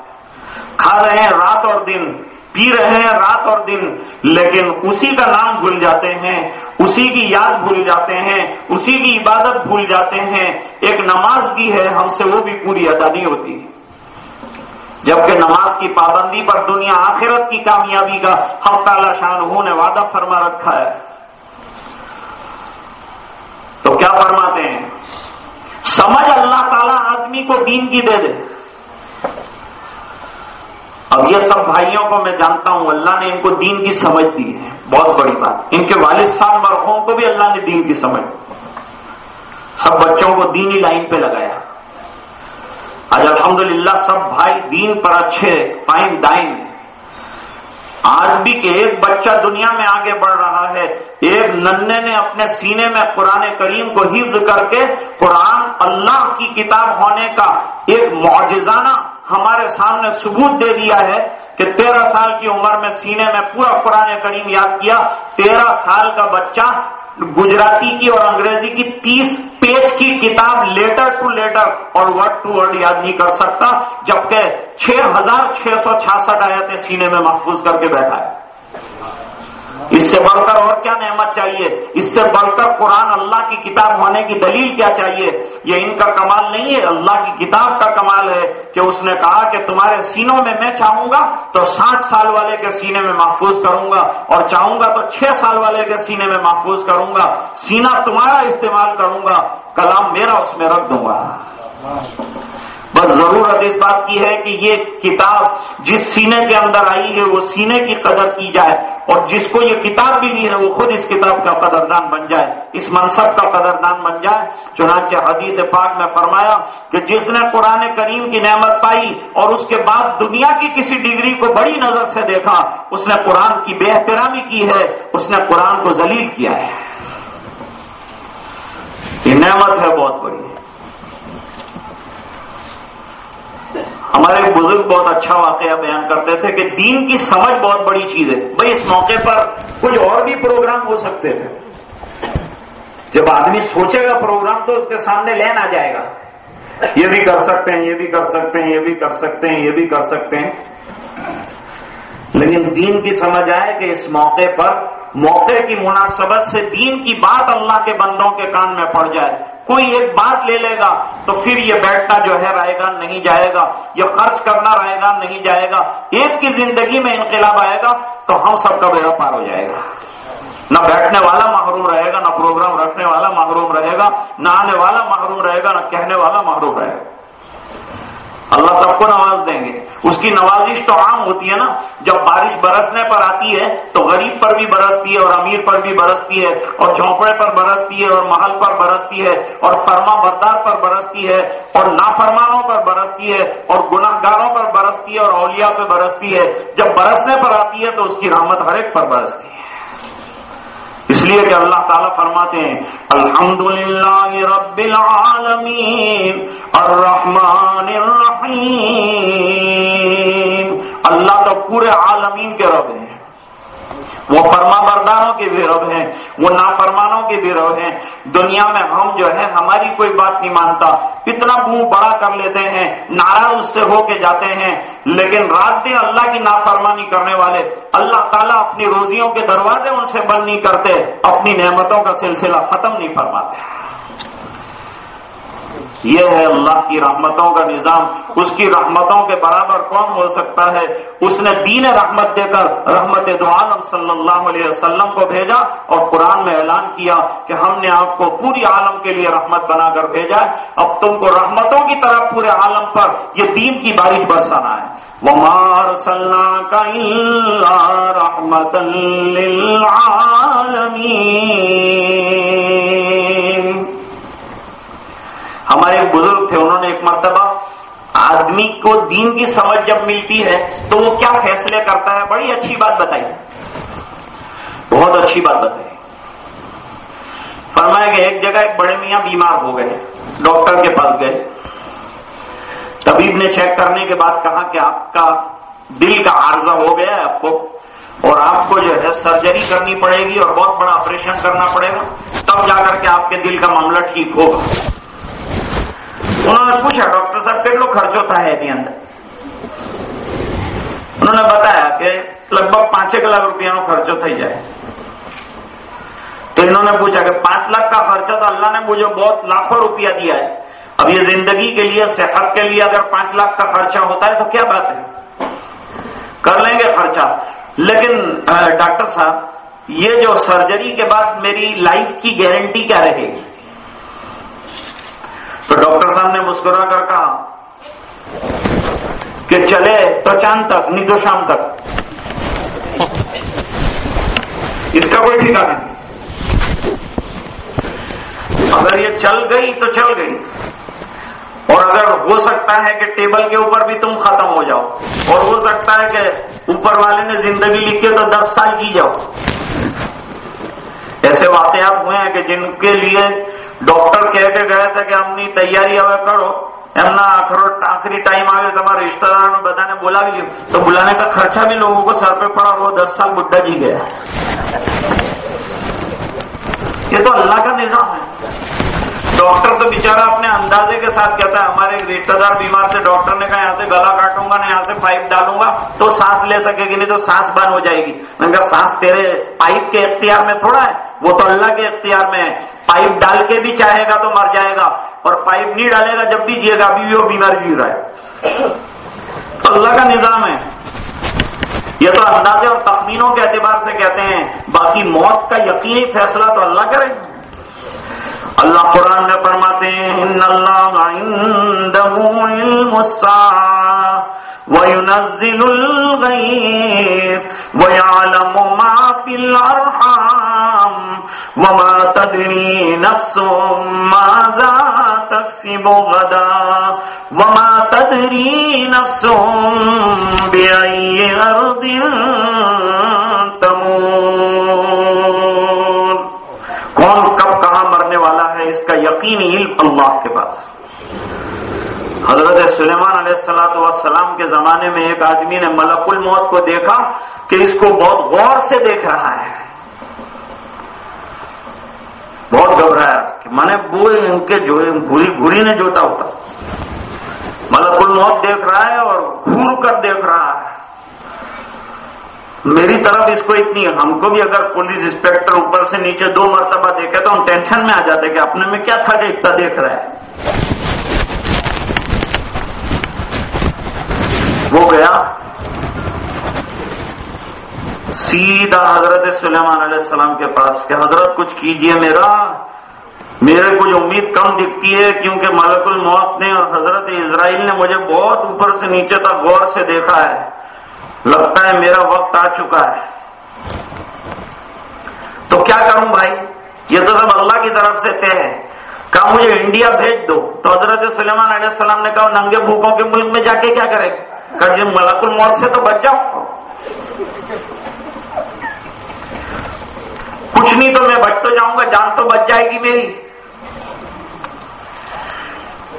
کھا رہے ہیں رات اور دن، پی رہے ہیں رات اور دن، لیکن اسی کا نام بھول جاتے ہیں، اسی کی یاد بھول جاتے ہیں، اسی کی عبادت بھول جاتے ہیں۔ ایک نماز بھی ہے، ہم سے وہ بھی پوری ادا نہیں ہوتی۔ جبکہ نماز کی پابندی پر دنیا آخرت کی کامیابی کا ہم تعالی شاہ نے وعدہ فرما رکھا ہے۔ تو کیا فرماتے ہیں؟ سمجھ اللہ تعالیٰ آدمی کو دین کی دے دے۔ اب یہ سب بھائیوں کو میں جانتا ہوں، اللہ نے ان کو دین کی سمجھ دی ہے۔ بہت بڑی بات۔ ان کے والد صاحب مرحوم کو بھی اللہ نے دین کی سمجھ۔ سب بچوں کو دینی لائن پہ لگایا۔ آج الحمدللہ سب بھائی دین پر اچھے فائن دائن آج بھی کہ ایک بچہ دنیا میں آگے بڑھ رہا ہے۔ ایک ننے نے اپنے سینے میں قرآن کریم کو حفظ کر کے قرآن اللہ کی کتاب ہونے کا ایک معجزانہ ہمارے سامنے ثبوت دے دیا ہے کہ تیرہ سال کی عمر میں سینے میں پورا قرآن کریم یاد کیا۔ تیرہ سال کا بچہ گجراتی کی اور انگریزی کی تیس پیج کی کتاب لیٹر ٹو لیٹر اور ورڈ ٹو ورڈ یاد نہیں کر سکتا، جبکہ چھ ہزار چھ سو چھیاسٹھ آیتیں سینے میں محفوظ کر کے بیٹھا ہے۔ اس سے بڑھ کر اور کیا نعمت چاہیے؟ اس سے بڑھ کر قرآن اللہ کی کتاب ہونے کی دلیل کیا چاہیے؟ یہ ان کا کمال نہیں ہے، اللہ کی کتاب کا کمال ہے کہ اس نے کہا کہ تمہارے سینوں میں میں چاہوں گا تو ساٹھ سال والے کے سینے میں محفوظ کروں گا اور چاہوں گا تو چھ سال والے کے سینے میں محفوظ کروں گا، سینہ تمہارا استعمال کروں گا، کلام میرا اس میں رکھ دوں گا۔ بس ضرورت اس بات کی ہے کہ یہ کتاب جس سینے کے اندر آئی ہے وہ سینے کی قدر کی جائے اور جس کو یہ کتاب بھی لی ہے وہ خود اس کتاب کا قدردان بن جائے، اس منصب کا قدردان بن جائے۔ چنانچہ حدیث پاک میں فرمایا کہ جس نے قرآن کریم کی نعمت پائی اور اس کے بعد دنیا کی کسی ڈگری کو بڑی نظر سے دیکھا، اس نے قرآن کی بے احترامی کی ہے، اس نے قرآن کو ذلیل کیا ہے۔ یہ نعمت ہے بہت بڑی۔ ہمارے بزرگ بہت اچھا واقعہ بیان کرتے تھے کہ دین کی سمجھ بہت بڑی چیز ہے۔ بھائی، اس موقع پر کچھ اور بھی پروگرام ہو سکتے تھے۔ جب آدمی سوچے گا پروگرام تو اس کے سامنے لین آ جائے گا۔ یہ بھی کر سکتے ہیں، یہ بھی کر سکتے ہیں، یہ بھی کر سکتے ہیں، یہ بھی کر سکتے ہیں۔ لیکن دین کی سمجھ آئے کہ اس موقع پر موقع کی مناسبت سے دین کی بات اللہ کے بندوں کے کان میں پڑ جائے۔ کوئی ایک بات لے لے گا تو پھر یہ بیٹھنا جو ہے رائے گا نہیں جائے گا، یہ خرچ کرنا رائے گا نہیں جائے گا، ایک کی زندگی میں انقلاب آئے گا تو ہم سب کا بیڑا پار ہو جائے گا۔ نہ بیٹھنے والا محروم رہے گا، نہ پروگرام رکھنے والا محروم رہے گا، نہ آنے والا محروم رہے گا، نہ کہنے والا محروم رہے گا۔ اللہ سب کو نواز دیں گے۔ اس کی نوازش تو عام ہوتی ہے نا۔ جب بارش برسنے پر آتی ہے تو غریب پر بھی برستی ہے اور امیر پر بھی برستی ہے اور جھونپڑے پر برستی ہے اور محل پر برستی ہے اور فرما بردار پر برستی ہے اور نافرمانوں پر برستی ہے اور گناہ گاروں پر برستی ہے اور اولیاء پہ برستی ہے۔ جب برسنے پر آتی ہے تو اس کی رحمت ہر ایک پر برستی ہے۔ لیے کہ اللہ تعالیٰ فرماتے ہیں الحمد للہ رب العالمین، الرحمن الرحیم۔ اللہ تو پورے عالمین کے رب ہیں۔ وہ فرما برداروں کے بھی رب ہیں، وہ نافرمانوں کے بھی رب ہیں۔ دنیا میں ہم جو ہے ہماری کوئی بات نہیں مانتا۔ اتنا منہ بڑا کر لیتے ہیں، ناراض اس سے ہو کے جاتے ہیں۔ لیکن رات دن اللہ کی نافرمانی کرنے والے، اللہ تعالیٰ اپنی روزیوں کے دروازے ان سے بند نہیں کرتے، اپنی نعمتوں کا سلسلہ ختم نہیں فرماتے۔ یہ ہے اللہ کی رحمتوں کا نظام۔ اس کی رحمتوں کے برابر کون ہو سکتا ہے؟ اس نے دین رحمت دے کر رحمت دو عالم صلی اللہ علیہ وسلم کو بھیجا اور قرآن میں اعلان کیا کہ ہم نے آپ کو پوری عالم کے لیے رحمت بنا کر بھیجا ہے۔ اب تم کو رحمتوں کی طرف پورے عالم پر یہ دین کی بارش برسانا ہے۔ وہ مار کا رحمت ہمارے بزرگ تھے، انہوں نے ایک مرتبہ آدمی کو دین کی سمجھ جب ملتی ہے تو وہ کیا فیصلے کرتا ہے؟ بڑی اچھی بات بتائی۔ بہت اچھی بات بتائی۔ فرمایا کہ ایک جگہ ایک بڑے میاں بیمار ہو گئے، ڈاکٹر کے پاس گئے۔ طبیب نے چیک کرنے کے بعد کہا کہ آپ کا دل کا عارضہ ہو گیا ہے آپ کو، اور آپ کو جو ہے سرجری کرنی پڑے گی اور بہت بڑا آپریشن کرنا پڑے گا، تب جا کر کے آپ کے دل کا معاملہ ٹھیک ہوگا۔ انہوں نے پوچھا ڈاکٹر صاحب کتنا خرچ ہوتا ہے یہ اندر؟ انہوں نے بتایا کہ لگ بھگ پانچ ایک لاکھ روپیہ خرچ ہوتا جائے۔ تو انہوں نے پوچھا کہ پانچ لاکھ کا خرچہ تو اللہ نے مجھے بہت لاکھوں روپیہ دیا ہے۔ اب یہ زندگی کے لیے، صحت کے لیے اگر پانچ لاکھ کا خرچہ ہوتا ہے تو کیا بات ہے؟ کر لیں گے خرچہ۔ لیکن ڈاکٹر صاحب، یہ جو سرجری کے بعد میری لائف کی گارنٹی کیا رہے گی؟ تو ڈاکٹر صاحب نے مسکرا کر کہا کہ چلے تو چاند تک، نہیں تو شام تک۔ اس کا کوئی ٹھیکا نہیں۔ اگر یہ چل گئی تو چل گئی۔ اور اگر ہو سکتا ہے کہ ٹیبل کے اوپر بھی تم ختم ہو جاؤ، اور ہو سکتا ہے کہ اوپر والے نے زندگی لکھی تو دس سال کی جاؤ۔ ایسے واقعات ہوئے ہیں کہ جن کے لیے ڈاکٹر کہہ کے گئے تھے کہ اپنی تیاری اب کرو એમના آخری ٹائم آئے تمہارے رشتے داروں بتا نے بلا بھی تو بلانے کا خرچہ بھی لوگوں کو سر پہ پڑا وہ دس سال بڈھا جی گیا یہ تو اللہ کا نظام ہے ڈاکٹر تو بےچارا اپنے اندازے کے ساتھ کہتا ہے، ہمارے رشتے دار بیمار سے ڈاکٹر نے کہا، یہاں سے گلا کاٹوں گا، نہ یہاں سے پائپ ڈالوں گا، تو سانس لے سکے گی، نہیں تو سانس بند ہو جائے گی۔ میں کہا، سانس تیرے پائپ کے اختیار میں تھوڑا ہے، وہ تو اللہ کے اختیار میں ہے۔ پائپ ڈال کے بھی چاہے گا تو مر جائے گا، اور پائپ نہیں ڈالے گا جب بھی جیے گا، ابھی بھی وہ بیمار جی رہا ہے۔ تو اللہ کا نظام ہے۔ یہ تو اندازے اور تخمینوں کے اعتبار سے کہتے ہیں، باقی موت کا یقینی فیصلہ تو اللہ کرے۔ اللہ قرآن میں فرماتے ہیں ان اللہ عنده علم الساعة وينزل الغيث ويعلم ما في الأرحام وما تدري نفس ماذا تكسب غدا وما تدري نفس بأي أرض یقینی علم اللہ کے پاس۔ حضرت سلیمان علیہ السلاۃ والسلام کے زمانے میں ایک آدمی نے ملک الموت کو دیکھا کہ اس کو بہت غور سے دیکھ رہا ہے۔ بہت گھبرایا کہ میں نے بوئے ان کے جو گھوری نے جوتا ہوتا۔ ملک الموت دیکھ رہا ہے اور گھور کر دیکھ رہا ہے۔ میری طرف اس کو اتنی ہم کو بھی اگر پولیس انسپیکٹر اوپر سے نیچے دو مرتبہ دیکھے تو ہم ٹینشن میں آ جاتے کہ اپنے میں کیا تھا کہ اتنا دیکھ رہا ہے۔ وہ گیا۔ سیدھا حضرت سلیمان علیہ السلام کے پاس کہ حضرت کچھ کیجیے میرا۔ میرے کچھ امید کم دکھتی ہے کیونکہ ملک الموت نے اور حضرت اسرائیل نے مجھے بہت اوپر سے نیچے تک غور سے دیکھا ہے۔ لگتا ہے میرا وقت آ چکا ہے۔ تو کیا کروں بھائی؟ یہ تو سب اللہ کی طرف سے طے ہے۔ کہا مجھے انڈیا بھیج دو۔ تو حضرت سلیمان علیہ السلام نے کہا، ننگے بھوکوں کے ملک میں جا کے کیا کرے؟ کہ جی، ملک الموت سے تو بچ جاؤ کچھ نہیں تو میں بچ تو جاؤں گا، جان تو بچ جائے گی میری۔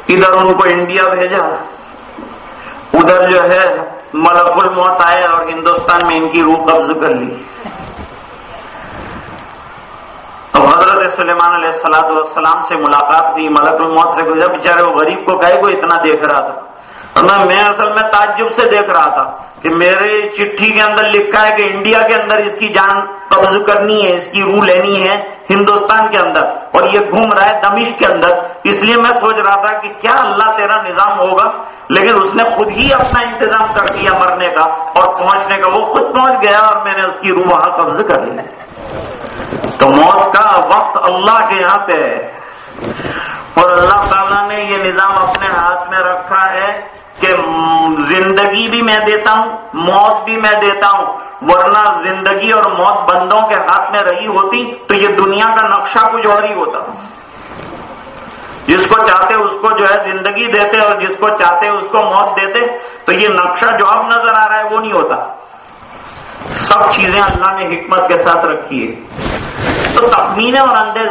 ادھر ان کو انڈیا بھیجا۔ ادھر جو ہے ملک الموت آئے اور ہندوستان میں ان کی روح قبض کر لی۔ تو حضرت سلیمان علیہ السلام والسلام سے ملاقات ہوئی ملک الموت سے گزرا بیچارے وہ غریب کو کہے کو اتنا دیکھ رہا تھا۔ میں اصل میں تعجب سے دیکھ رہا تھا کہ میرے چٹھی کے اندر لکھا ہے کہ انڈیا کے اندر اس کی جان قبض کرنی ہے، اس کی روح لینی ہے ہندوستان کے اندر اور یہ گھوم رہا ہے دمش کے اندر۔ اس لیے میں سوچ رہا تھا کہ کیا اللہ تیرا نظام ہوگا، لیکن اس نے خود ہی اپنا انتظام کر دیا مرنے کا اور پہنچنے کا۔ وہ خود پہنچ گیا اور میں نے اس کی روح وہاں قبض کر لی۔ تو موت کا وقت اللہ کے یہاں پہ ہے۔ اور اللہ تعالیٰ نے یہ نظام اپنے ہاتھ میں رکھا ہے۔ کہ زندگی بھی میں دیتا ہوں، موت بھی میں دیتا ہوں، ورنہ زندگی اور موت بندوں کے ہاتھ میں رہی ہوتی تو یہ دنیا کا نقشہ کچھ اور ہی ہوتا۔ جس کو چاہتے اس کو جو ہے زندگی دیتے اور جس کو چاہتے اس کو موت دیتے، تو یہ نقشہ جو اب نظر آ رہا ہے وہ نہیں ہوتا۔ سب چیزیں اللہ نے حکمت کے ساتھ رکھی ہے تو تخمینے اور اندر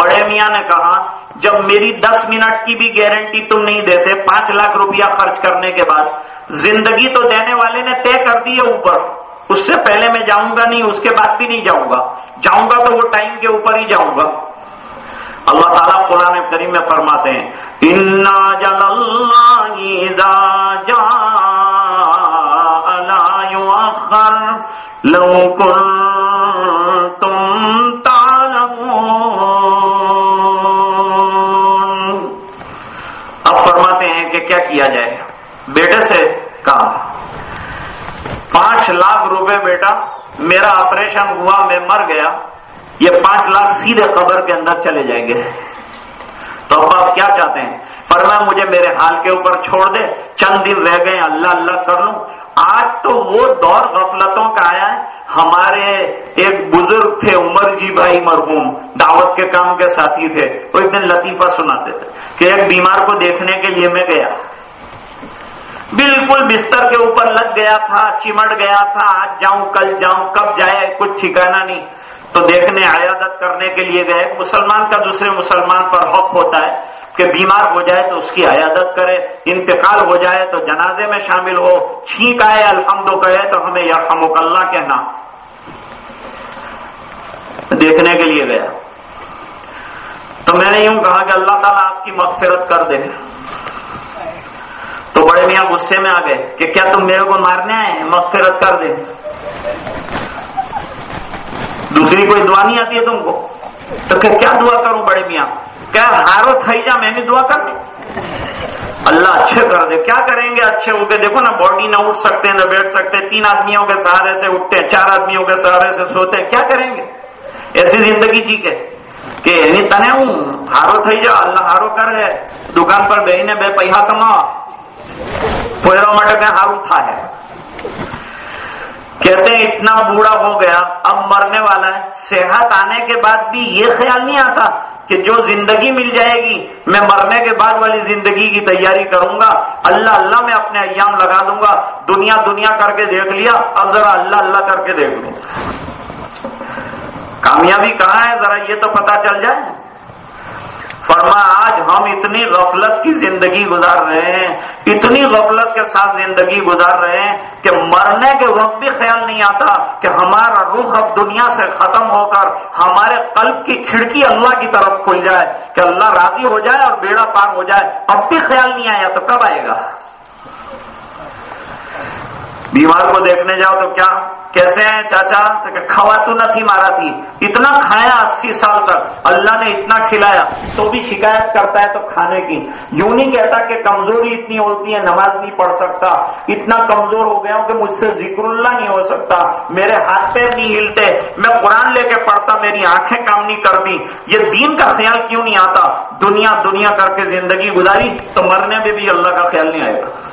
بڑے میاں نے کہا، جب میری دس منٹ کی بھی گارنٹی تم نہیں دیتے، پانچ لاکھ روپیہ خرچ کرنے کے بعد، زندگی تو دینے والے نے طے کر دی ہے اوپر۔ اس سے پہلے میں جاؤں گا نہیں، اس کے بعد بھی نہیں جاؤں گا۔ جاؤں گا تو وہ ٹائم کے اوپر ہی جاؤں گا۔ اللہ تعالیٰ قرآن کریم میں فرماتے ہیں لو کیا کیا جائے بیٹے سے کہا، پانچ لاکھ روپے بیٹا، میرا آپریشن ہوا، میں مر گیا، یہ پانچ لاکھ سیدھے قبر کے اندر چلے جائیں گے۔ تو اب آپ کیا چاہتے ہیں؟ پر میں مجھے میرے حال کے اوپر چھوڑ دے، چند دن رہ گئے، اللہ اللہ کر لوں آج تو وہ دور غفلتوں کا آیا ہے۔ ہمارے ایک بزرگ تھے، عمر جی بھائی مرحوم، دعوت کے کام کے ساتھی تھے۔ وہ ایک دن لطیفہ سناتے تھے کہ ایک بیمار کو دیکھنے کے لیے میں گیا۔ بالکل بستر کے اوپر لگ گیا تھا، چمٹ گیا تھا۔ آج جاؤں، کل جاؤں، کب جائے، کچھ ٹھکانا نہیں۔ تو دیکھنے، عیادت کرنے کے لیے گئے۔ مسلمان کا دوسرے مسلمان پر حق ہوتا ہے۔ کہ بیمار ہو جائے تو اس کی عیادت کرے، انتقال ہو جائے تو جنازے میں شامل ہو، چھینک آئے الحمد کہے تو ہمیں یرحم اللہ کہنا۔ دیکھنے کے لیے گیا۔ تو میں نے یوں کہا کہ اللہ تعالیٰ آپ کی مغفرت کر دے۔ تو بڑے میاں غصے میں آ گئے کہ کیا تم میرے کو مارنے آئے مغفرت کر دے۔ دوسری کوئی دعا نہیں آتی ہے تم کو؟ تو کیا دعا کروں بڑے میاں؟ کیا ہارو تھائی جا، میں نے دعا کر دی اللہ اچھے کر دے۔ کیا کریں گے؟ اچھے ہو کے دیکھو نا باڈی نہ اٹھ سکتے، نہ بیٹھ سکتے۔ تین آدمیوں کے سہارے سے اٹھتے، چار آدمیوں کے سہارے سے سوتے۔ کیا کریں گے؟ ایسی زندگی جی کے کہ یعنی تنے ہوں۔ ہارو تھائی جا، اللہ ہارو کر ہے۔ دکان پر بہنے بے پیہا کما۔ پویرا مٹک ہارو تھا ہے۔ کہتے ہیں، اتنا بوڑھا ہو گیا، اب مرنے والا ہے۔ صحت آنے کے بعد بھی یہ خیال نہیں آتا کہ جو زندگی مل جائے گی، میں مرنے کے بعد والی زندگی کی تیاری کروں گا۔ اللہ اللہ میں اپنے ایام لگا دوں گا۔ دنیا دنیا کر کے دیکھ لیا، اب ذرا اللہ اللہ کر کے دیکھ لوں۔ کامیابی کہاں ہے؟ ذرا یہ تو پتا چل جائے۔ فرما، آج ہم اتنی غفلت کی زندگی گزار رہے ہیں، اتنی غفلت کے ساتھ زندگی گزار رہے ہیں کہ مرنے کے وقت بھی خیال نہیں آتا کہ ہمارا رخ اب دنیا سے ختم ہو کر ہمارے قلب کی کھڑکی اللہ کی طرف کھل جائے، کہ اللہ راضی ہو جائے اور بیڑا پار ہو جائے۔ اب بھی خیال نہیں آیا تو کب آئے گا؟ بیمار کو دیکھنے جاؤ تو کیا کیسے ہیں چاچا؟ کھوا تو نہ تھی مارا تھی۔ اتنا کھایا اسی سال تک۔ اللہ نے اتنا کھلایا۔ تو بھی شکایت کرتا ہے تو کھانے کی۔ یوں نہیں کہتا کہ کمزوری اتنی ہوتی ہے، نماز نہیں پڑھ سکتا۔ اتنا کمزور ہو گیا ہوں کہ مجھ سے ذکر اللہ نہیں ہو سکتا۔ میرے ہاتھ پیر نہیں ہلتے۔ میں قرآن لے کے پڑھتا، میری آنکھیں کام نہیں کرتی۔ یہ دین کا خیال کیوں نہیں آتا؟ دنیا دنیا کر کے زندگی گزاری تو مرنے میں بھی اللہ کا خیال نہیں آئے گا۔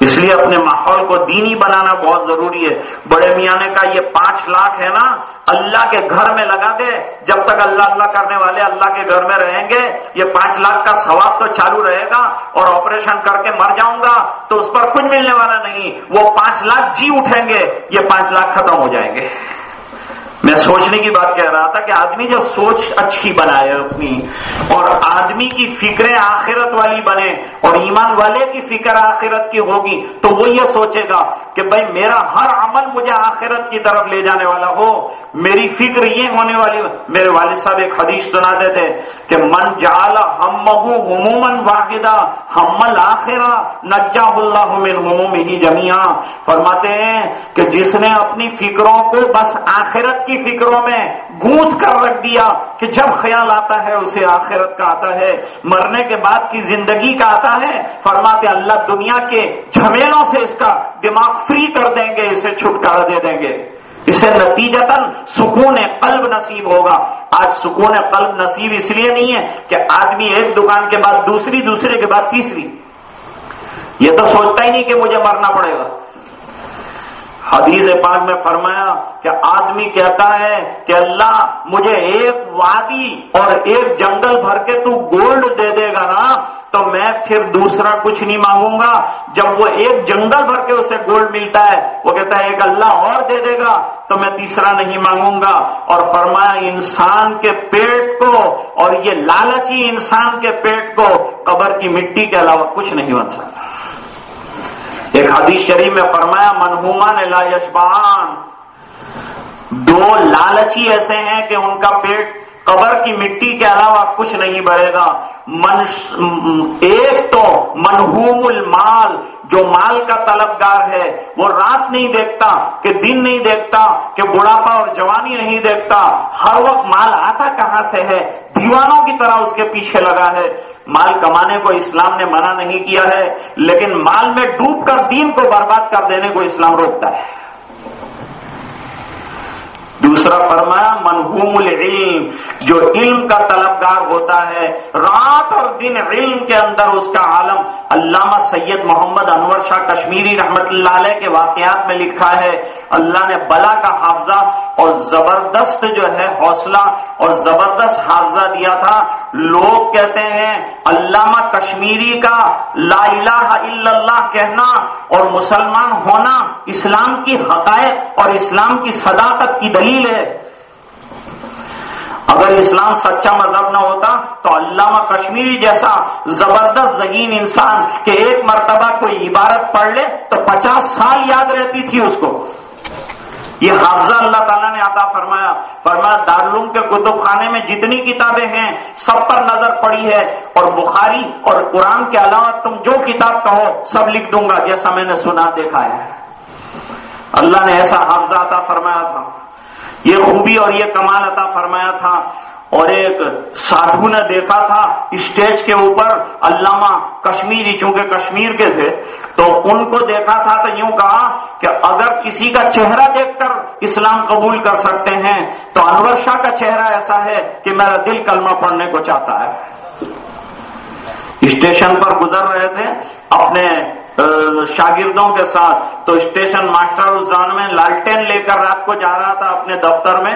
اس لیے اپنے ماحول کو دینی بنانا بہت ضروری ہے۔ بڑے میاں نے کہا، یہ پانچ لاکھ ہے نا، اللہ کے گھر میں لگا دے۔ جب تک اللہ اللہ کرنے والے اللہ کے گھر میں رہیں گے، یہ پانچ لاکھ کا ثواب تو چالو رہے گا اور آپریشن کر کے مر جاؤں گا، تو اس پر کچھ ملنے والا نہیں۔ وہ پانچ لاکھ جی اٹھیں گے، یہ پانچ لاکھ ختم ہو جائیں گے۔ میں سوچنے کی بات کہہ رہا تھا کہ آدمی جب سوچ اچھی بنائے اپنی اور آدمی کی فکریں آخرت والی بنے اور ایمان والے کی فکر آخرت کی ہوگی تو وہ یہ سوچے گا کہ بھائی میرا ہر عمل مجھے آخرت کی طرف لے جانے والا ہو، میری فکر یہ ہونے والی، میرے والد صاحب ایک حدیث سناتے تھے کہ من جال ہم عموماً واحدہ ہمل آخرا نجا اللہ من ہی جمیا فرماتے ہیں کہ جس نے اپنی فکروں کو بس آخرت کی فکروں میں گونج کر رکھ دیا کہ جب خیال آتا ہے اسے آخرت کا آتا ہے، مرنے کے بعد کی زندگی کا آتا ہے، فرماتے اللہ دنیا کے جھمیلوں سے اس کا دماغ فری کر دیں گے، اسے چھٹکارا دے دیں گے۔ اسے نتیجتاً سکون قلب نصیب ہوگا۔ آج سکون قلب نصیب اس لیے نہیں ہے کہ آدمی ایک دکان کے بعد دوسری، دوسرے کے بعد تیسری۔ یہ تو سوچتا ہی نہیں کہ مجھے مرنا پڑے گا۔ حدیث پاک میں فرمایا کہ آدمی کہتا ہے کہ اللہ مجھے ایک وادی اور ایک جنگل بھر کے تو گولڈ دے دے گا نا، تو میں پھر دوسرا کچھ نہیں مانگوں گا۔ جب وہ ایک جنگل بھر کے اسے گولڈ ملتا ہے، وہ کہتا ہے ایک اللہ اور دے دے گا، تو میں تیسرا نہیں مانگوں گا۔ اور فرمایا انسان کے پیٹ کو، اور یہ لالچی انسان کے پیٹ کو، قبر کی مٹی کے علاوہ کچھ نہیں بن سکتا۔ ایک حدیث شریف میں فرمایا منہوما نے لا یشبان دو لالچی ایسے ہیں کہ ان کا پیٹ قبر کی مٹی کے علاوہ کچھ نہیں بڑھے گا۔ ایک تو منہوم المال جو مال کا طلبگار ہے، وہ رات نہیں دیکھتا، کہ دن نہیں دیکھتا، کہ بڑھاپا اور جوانی نہیں دیکھتا۔ ہر وقت مال آتا کہاں سے ہے؟ دیوانوں کی طرح اس کے پیچھے لگا ہے۔ مال کمانے کو اسلام نے منع نہیں کیا ہے، لیکن مال میں ڈوب کر دین کو برباد کر دینے کو اسلام روکتا ہے۔ دوسرا فرمایا منہوم العلم جو علم کا طلبگار ہوتا ہے، رات اور دن علم کے اندر اس کا عالم۔ علامہ سید محمد انور شاہ کشمیری رحمت اللہ علیہ کے واقعات میں لکھا ہے، اللہ نے بلا کا حافظہ اور زبردست جو ہے حوصلہ اور زبردست حافظہ دیا تھا۔ لوگ کہتے ہیں، علامہ کشمیری کا لا الہ الا اللہ کہنا اور مسلمان ہونا اسلام کی حقائق اور اسلام کی صداقت کی دلیل ہے۔ اگر اسلام سچا مذہب نہ ہوتا تو علامہ کشمیری جیسا زبردست ذہین انسان کہ ایک مرتبہ کوئی عبارت پڑھ لے تو پچاس سال یاد رہتی تھی اس کو۔ یہ حافظہ اللہ تعالیٰ نے عطا فرمایا۔ فرمایا، دارالعلوم کے کتب خانے میں جتنی کتابیں ہیں، سب پر نظر پڑی ہے۔ اور بخاری اور قرآن کے علاوہ تم جو کتاب کہو، سب لکھ دوں گا، جیسا میں نے سنا، دیکھا ہے۔ اللہ نے ایسا حافظہ عطا فرمایا تھا۔ یہ خوبی اور یہ کمال عطا فرمایا تھا اور ایک سادھو نے دیکھا تھا اسٹیج کے اوپر علامہ کشمیری چونکہ کشمیر کے تھے، تو ان کو دیکھا تھا تو یوں کہا کہ اگر کسی کا چہرہ دیکھ کر اسلام قبول کر سکتے ہیں تو انور شاہ کا چہرہ ایسا ہے کہ میرا دل کلمہ پڑھنے کو چاہتا ہے۔ اسٹیشن پر گزر رہے تھے، اپنے شاگردوں کے ساتھ تو اسٹیشن ماسٹر اس زان میں لالٹین لے کر رات کو جا رہا تھا اپنے دفتر میں۔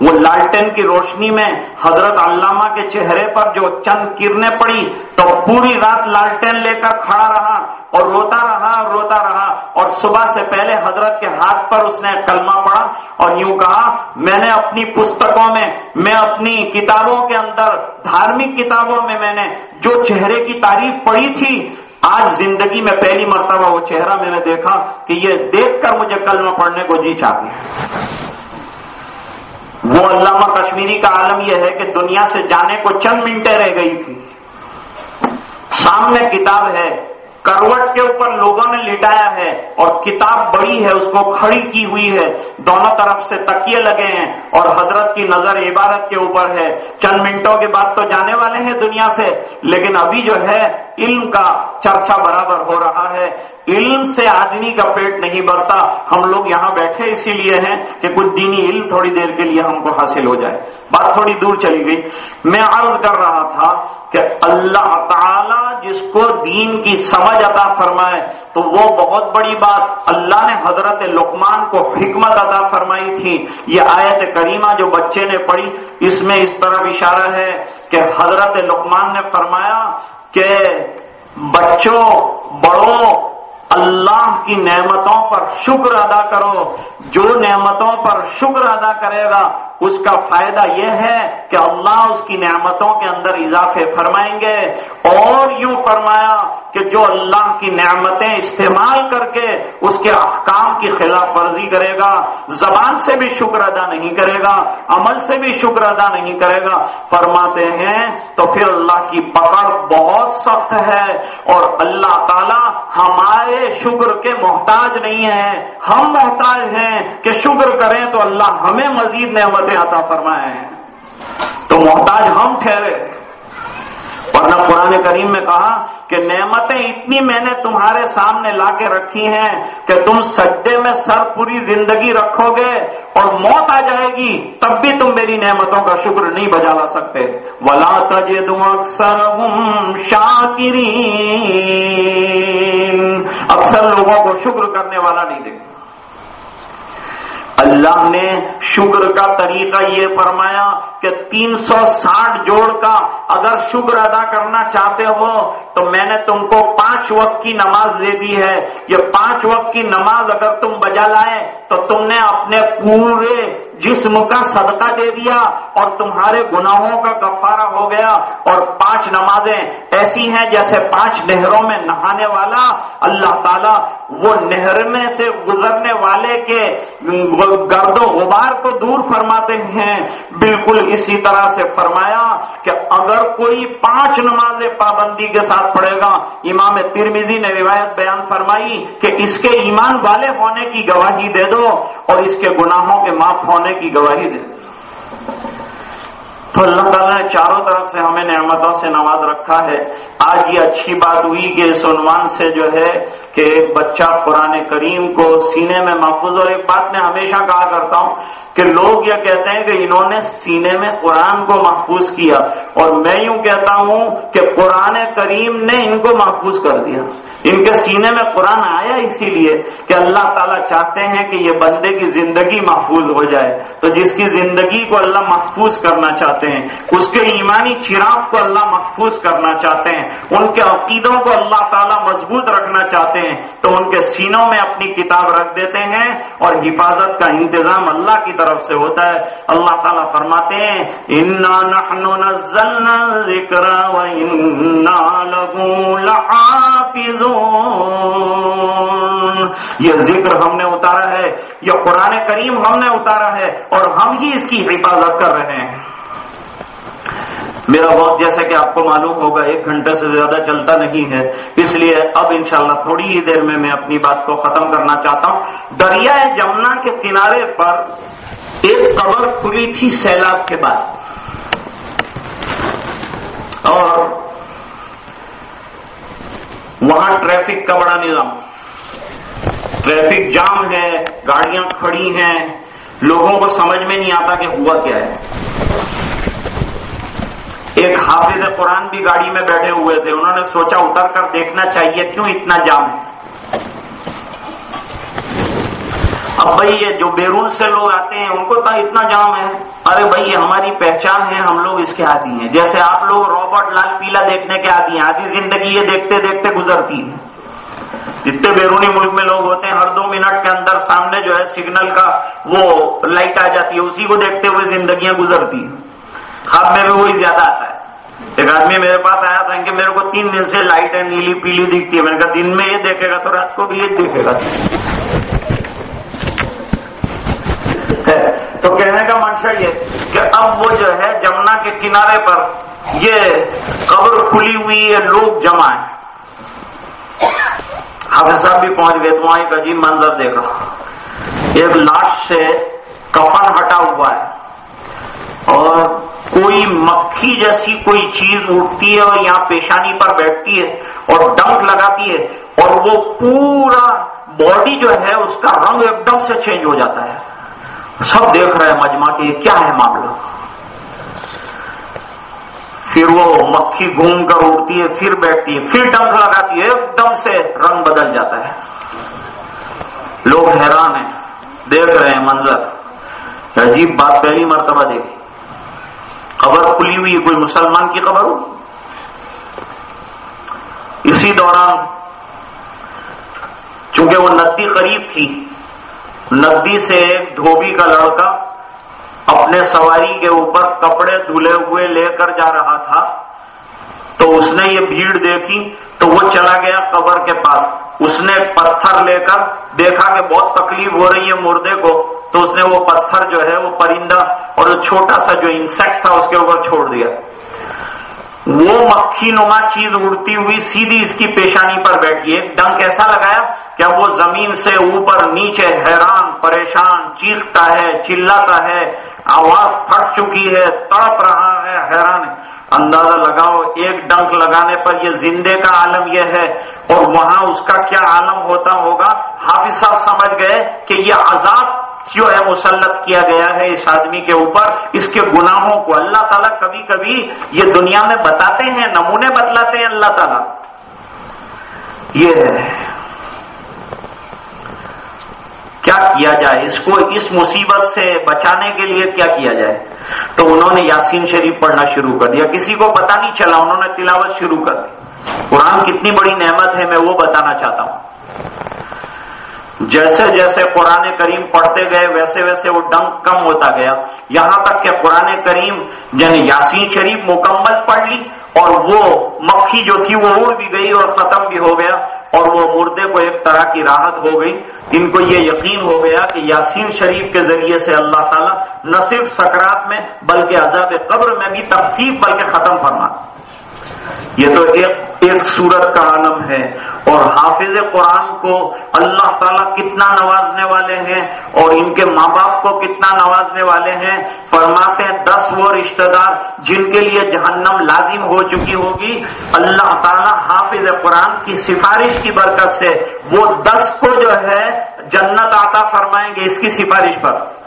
وہ لالٹین کی روشنی میں حضرت علامہ کے چہرے پر جو چند کرنے پڑی تو پوری رات لالٹین لے کر کھڑا رہا اور روتا رہا اور روتا رہا اور صبح سے پہلے حضرت کے ہاتھ پر اس نے کلمہ پڑا اور یوں کہا، میں نے اپنی پستکوں میں میں اپنی کتابوں کے اندر، دھارمک کتابوں میں میں نے جو چہرے کی تعریف پڑھی تھی آج زندگی میں پہلی مرتبہ وہ چہرہ میں نے دیکھا کہ یہ دیکھ کر مجھے کلمہ پڑھنے کو جی چاہتی وہ علامہ کشمیری کا عالم یہ ہے کہ دنیا سے جانے کو چند منٹیں رہ گئی تھی سامنے کتاب ہے۔ کروٹ کے اوپر لوگوں نے لٹایا ہے اور کتاب بڑی ہے، اس کو کھڑی کی ہوئی ہے۔ دونوں طرف سے تکیے لگے ہیں اور حضرت کی نظر عبارت کے اوپر ہے۔ چند منٹوں کے بعد تو جانے والے ہیں دنیا سے، لیکن ابھی جو ہے، علم کا چرچا برابر ہو رہا ہے۔ علم سے آدمی کا پیٹ نہیں بھرتا۔ ہم لوگ یہاں بیٹھے اسی لیے ہیں کہ کچھ دینی علم تھوڑی دیر کے لیے ہم کو حاصل ہو جائے۔ بات تھوڑی دور چلی گئی۔ میں عرض کر رہا تھا کہ اللہ تعالی جس کو دین کی سمجھ عطا فرمائے، تو وہ بہت بڑی بات۔ اللہ نے حضرت لقمان کو حکمت عطا فرمائی تھی۔ یہ آیت کریمہ جو بچے نے پڑھی، اس میں اس طرح اشارہ ہے کہ حضرت لقمان نے فرمایا کہ بچوں، بڑوں اللہ کی نعمتوں پر شکر ادا کرو۔ جو نعمتوں پر شکر ادا کرے گا اس کا فائدہ یہ ہے کہ اللہ اس کی نعمتوں کے اندر اضافے فرمائیں گے اور یوں فرمایا کہ جو اللہ کی نعمتیں استعمال کر کے اس کے احکام کی خلاف ورزی کرے گا، زبان سے بھی شکر ادا نہیں کرے گا، عمل سے بھی شکر ادا نہیں کرے گا۔ فرماتے ہیں، تو پھر اللہ کی پکڑ بہت سخت ہے اور اللہ تعالی ہمارے شکر کے محتاج نہیں ہے ہم محتاج ہیں کہ شکر کریں تو اللہ ہمیں مزید نعمت نعمتیں عطا فرمائے۔ ہیں تو محتاج ہم ٹھہرے۔ ورنہ قرآن کریم میں کہا کہ نعمتیں اتنی میں نے تمہارے سامنے لا کے رکھی ہیں کہ تم سجدے میں سر پوری زندگی رکھو گے اور موت آ جائے گی، تب بھی تم میری نعمتوں کا شکر نہیں بجا لا سکتے۔ ولا تجد اکثر شاکرین اکثر لوگوں کو شکر کرنے والا نہیں دیکھتے اللہ نے شکر کا طریقہ یہ فرمایا کہ تین سو ساٹھ جوڑ کا اگر شکر ادا کرنا چاہتے ہو تو میں نے تم کو پانچ وقت کی نماز دے دی ہے۔ یہ پانچ وقت کی نماز اگر تم بجا لائے تو تم نے اپنے پورے جسم کا صدقہ دے دیا اور تمہارے گناہوں کا کفارہ ہو گیا۔ اور پانچ نمازیں ایسی ہیں جیسے پانچ نہروں میں نہانے والا۔ اللہ تعالیٰ وہ نہر میں سے گزرنے والے کے گرد و غبار کو دور فرماتے ہیں۔ بالکل اسی طرح سے فرمایا کہ اگر کوئی پانچ نمازیں پابندی کے ساتھ پڑھے گا، امام ترمیزی نے روایت بیان فرمائی کہ اس کے ایمان والے ہونے کی گواہی دے دو اور اس کے گناہوں کے معاف ہونے کی گواہی دے دو۔ تو اللہ تعالیٰ نے چاروں طرف سے ہمیں نعمتوں سے نواز رکھا ہے۔ آج یہ اچھی بات ہوئی کہ اس عنوان سے جو ہے کہ ایک بچہ قرآن کریم کو سینے میں محفوظ، اور ایک بات میں ہمیشہ کہا کرتا ہوں کہ لوگ یہ کہتے ہیں کہ انہوں نے سینے میں قرآن کو محفوظ کیا۔ اور میں یوں کہتا ہوں کہ قرآن کریم نے ان کو محفوظ کر دیا۔ ان کے سینے میں قرآن آیا اسی لیے کہ اللہ تعالیٰ چاہتے ہیں کہ یہ بندے کی زندگی محفوظ ہو جائے۔ تو جس کی زندگی کو اللہ محفوظ کرنا چاہتے ہیں، اس کے ایمانی چراغ کو اللہ محفوظ کرنا چاہتے ہیں، ان کے عقیدوں کو اللہ تعالیٰ مضبوط رکھنا چاہتے ہیں، تو ان کے سینوں میں اپنی کتاب رکھ دیتے ہیں اور حفاظت کا انتظام اللہ کی طرف سے ہوتا ہے۔ اللہ تعالیٰ فرماتے ہیں انا نحن نزلنا ذکر یہ ذکر ہم نے اتارا ہے، یہ قرآن کریم ہم نے اتارا ہے اور ہم ہی اس کی حفاظت کر رہے ہیں۔ میرا وقت جیسا کہ آپ کو معلوم ہوگا، ایک گھنٹے سے زیادہ چلتا نہیں ہے، اس لیے اب انشاءاللہ تھوڑی ہی دیر میں میں اپنی بات کو ختم کرنا چاہتا ہوں۔ دریائے جمنا کے کنارے پر ایک قبر کھلی تھی سیلاب کے بعد۔ اور وہاں ٹریفک کا بڑا نظام۔ ٹریفک جام ہے، گاڑیاں کھڑی ہیں۔ لوگوں کو سمجھ میں نہیں آتا کہ ہوا کیا ہے۔ ایک حافظ قرآن بھی گاڑی میں بیٹھے ہوئے تھے۔ انہوں نے سوچا اتر کر دیکھنا چاہیے، کیوں اتنا جام ہے؟ اب بھائی یہ جو بیرون سے لوگ آتے ہیں، ان کو تو اتنا جام ہے۔ ارے بھائی، یہ ہماری پہچان ہے، ہم لوگ اس کے عادی ہیں۔ جیسے آپ لوگ رابرٹ لال پیلا دیکھنے کے عادی ہیں، آدھی زندگی یہ دیکھتے دیکھتے گزرتی ہے۔ جتنے بیرونی ملک میں لوگ ہوتے ہیں، ہر دو منٹ کے اندر سامنے جو ہے سگنل کا وہ لائٹ آ جاتی ہے، اسی کو دیکھتے ہوئے زندگیاں گزرتی ہیں۔ خواب میں بھی وہی زیادہ آتا ہے۔ ایک آدمی میرے پاس آیا تھا، کہ میرے کو تین دن سے لائٹ ہے، نیلی پیلی دکھتی ہے۔ میں نے کہا، دن میں یہ دیکھے گا تو رات کو بھی یہ دیکھے گا۔ تو کہنے کا منشا یہ کہ اب وہ جو ہے جمنا کے کنارے پر یہ قبر کھلی ہوئی ہے، لوگ جمع ہیں۔ حافظ صاحب بھی پہنچ گئے تو وہاں ایک عجیب منظر دیکھا ایک لاش سے کفن ہٹا ہوا ہے۔ اور کوئی مکھی جیسی کوئی چیز اٹھتی ہے اور یہاں پیشانی پر بیٹھتی ہے اور ڈنک لگاتی ہے اور وہ پورا باڈی جو ہے، اس کا رنگ ایک دم سے چینج ہو جاتا ہے۔ سب دیکھ رہے ہیں مجمع کے کیا ہے معاملہ؟ پھر وہ مکھی گھوم کر اڑتی ہے، پھر بیٹھتی ہے، پھر ڈنک لگاتی ہے، ایک دم سے رنگ بدل جاتا ہے۔ لوگ حیران ہیں، دیکھ رہے ہیں منظر۔ عجیب بات، پہلی مرتبہ دیکھی۔ خبر کھلی ہوئی کوئی مسلمان کی خبر ہو؟ اسی دوران، چونکہ وہ ندی قریب تھی ندی سے ایک دھوبی کا لڑکا اپنے سواری کے اوپر کپڑے دھلے ہوئے لے کر جا رہا تھا، تو اس نے یہ بھیڑ دیکھی، تو وہ چلا گیا قبر کے پاس۔ اس نے پتھر لے کر دیکھا کہ بہت تکلیف ہو رہی ہے مردے کو، تو اس نے وہ پتھر جو ہے، وہ پرندہ اور چھوٹا سا جو انسیکٹ تھا، اس کے اوپر چھوڑ دیا۔ وہ مکھی نما چیز اڑتی ہوئی سیدھی اس کی پیشانی پر بیٹھی ایک ڈنک ایسا لگایا کہ وہ زمین سے اوپر نیچے حیران، پریشان، چیختا ہے، چلاتا ہے، آواز پھٹ چکی ہے، تڑپ رہا ہے، حیران اندازہ لگاؤ، ایک ڈنک لگانے پر یہ زندے کا عالم یہ ہے۔ اور وہاں اس کا کیا عالم ہوتا ہوگا؟ حافظ صاحب سمجھ گئے کہ یہ عذاب جو ہے، مسلط کیا گیا ہے اس آدمی کے اوپر، اس کے گناہوں کو۔ اللہ تعالیٰ کبھی کبھی یہ دنیا میں بتاتے ہیں، نمونے بتلاتے ہیں اللہ تعالیٰ۔ یہ ہے۔ کیا کیا جائے؟ اس کو اس مصیبت سے بچانے کے لیے کیا کیا جائے؟ تو انہوں نے یاسین شریف پڑھنا شروع کر دیا۔ کسی کو پتا نہیں چلا، انہوں نے تلاوت شروع کر دی۔ قرآن کتنی بڑی نعمت ہے، میں وہ بتانا چاہتا ہوں۔ جیسے جیسے قرآن کریم پڑھتے گئے، ویسے ویسے وہ ڈنک کم ہوتا گیا۔ یہاں تک کہ قرآن کریم یعنی یاسین شریف مکمل پڑھ لی اور وہ مکھی جو تھی وہ اڑ بھی گئی اور ختم بھی ہو گیا اور وہ مردے کو ایک طرح کی راحت ہو گئی۔ ان کو یہ یقین ہو گیا کہ یاسین شریف کے ذریعے سے اللہ تعالیٰ نہ صرف سکرات میں بلکہ عذاب قبر میں بھی تفصیل بلکہ ختم فرما یہ تو ایک ایک سورت کا عالم ہے اور حافظ قرآن کو اللہ تعالیٰ کتنا نوازنے والے ہیں اور ان کے ماں باپ کو کتنا نوازنے والے ہیں فرماتے ہیں دس وہ رشتہ دار جن کے لیے جہنم لازم ہو چکی ہوگی۔ اللہ تعالیٰ حافظ قرآن کی سفارش کی برکت سے وہ دس کو جو ہے جنت آتا فرمائیں گے اس کی سفارش پر۔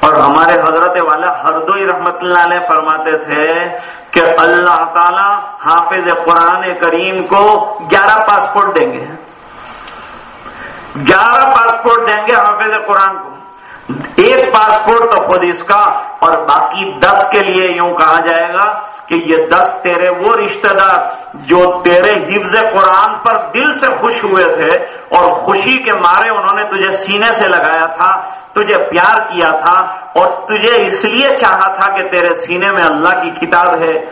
اور ہمارے حضرت والا ہردوئی رحمت اللہ علیہ فرماتے تھے کہ اللہ تعالی حافظ قرآن کریم کو گیارہ پاسپورٹ دیں گے۔ گیارہ پاسپورٹ دیں گے حافظ قرآن کو۔ ایک پاسپورٹ تو خود اس کا اور باقی دس کے لیے یوں کہا جائے گا کہ یہ دس تیرے وہ رشتہ دار جو تیرے حفظ قرآن پر دل سے خوش ہوئے تھے اور خوشی کے مارے انہوں نے تجھے سینے سے لگایا تھا۔ تجھے پیار کیا تھا اور تجھے اس لیے چاہا تھا کہ تیرے سینے میں اللہ کی کتاب ہے۔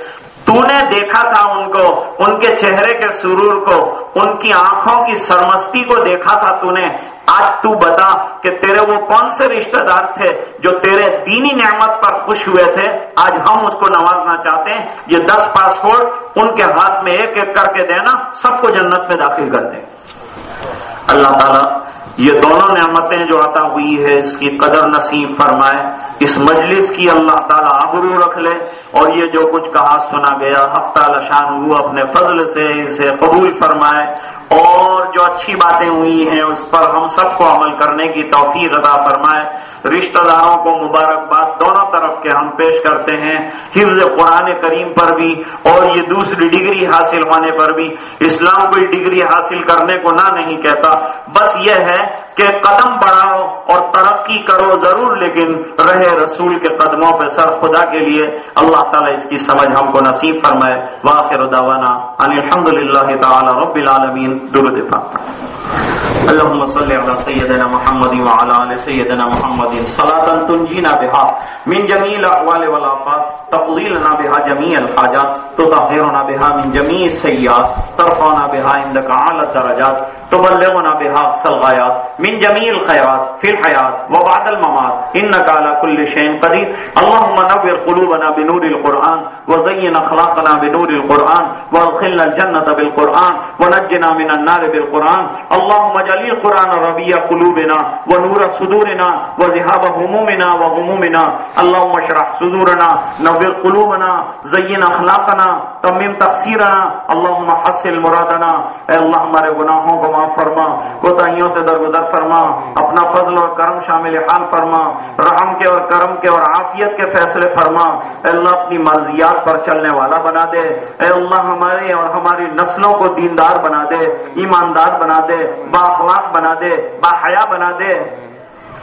تو نے دیکھا تھا ان کو، ان کے چہرے کے سرور کو، ان کی آنکھوں کی سرمستی کو دیکھا تھا تو نے۔ آج تو بتا کہ تیرے وہ کون سے رشتہ دار تھے جو تیرے دینی نعمت پر خوش ہوئے تھے۔ آج ہم اس کو نوازنا چاہتے ہیں۔ یہ دس پاسپورٹ ان کے ہاتھ میں ایک ایک کر کے دینا، سب کو جنت میں داخل کر دیں۔ اللہ تعالیٰ یہ دونوں نعمتیں جو عطا ہوئی ہے، اس کی قدر نصیب فرمائے، اس مجلس کی اللہ تعالیٰ آبرو رکھ لے۔ اور یہ جو کچھ کہا، سنا گیا ہفتہ لشان ہو اپنے فضل سے، اسے قبول فرمائے۔ اور جو اچھی باتیں ہوئی ہیں، اس پر ہم سب کو عمل کرنے کی توفیق عطا فرمائے۔ رشتہ داروں کو مبارکباد دونوں طرف کے ہم پیش کرتے ہیں، حفظ قرآن کریم پر بھی، اور یہ دوسری ڈگری حاصل ہونے پر بھی۔ اسلام کوئی ڈگری حاصل کرنے کو نہ نہیں کہتا۔ بس یہ ہے کہ قدم بڑھاؤ اور ترقی کرو ضرور، لیکن رہے رسول کے قدموں پہ سر خدا کے لیے اللہ تعالیٰ اس کی سمجھ ہم کو نصیب فرمائے۔ واخر دعوانا ان الحمد للہ تعالی رب العالمین۔ درد اللهم صل على سيدنا محمد وعلى ال سيدنا محمد۔ صلاه تنجينا بها من جميع الاحوال والافات تفضيلنا بها جميع الحاجات تطهرنا بها من جميع السيئات ترفعنا بها عندك اعلى الدرجات، تبلغنا بها اقصى الغايات من جميع الخيرات، في الحياه وبعد الممات. انك على كل شيء قدير. اللهم نور قلوبنا بنور القران وزين اخلاقنا بنور القران وادخلنا الجنه بالقران ونجنا من النار بالقران اللهم اجعل القران ربيع قلوبنا، ونور صدورنا، وذهاب همومنا وغمومنا. اللهم اشرح صدورنا، نور قلوبنا، زين اخلاقنا تمم تقصیرنا اللهم حسن مرادنا. اے اللہ ہمارے گناہوں کو معاف فرما، کوتاہیوں سے درگزر فرما، اپنا فضل اور کرم شامل حال فرما، رحم کے اور کرم کے اور عافیت کے فیصلے فرما۔ اے اللہ، اپنی مرضیات پر چلنے والا بنا دے۔ اے اللہ، ہمارے اور ہماری نسلوں کو دیندار بنا دے، ایماندار بنا دے باخلاق بنا دے باحیا بنا دے۔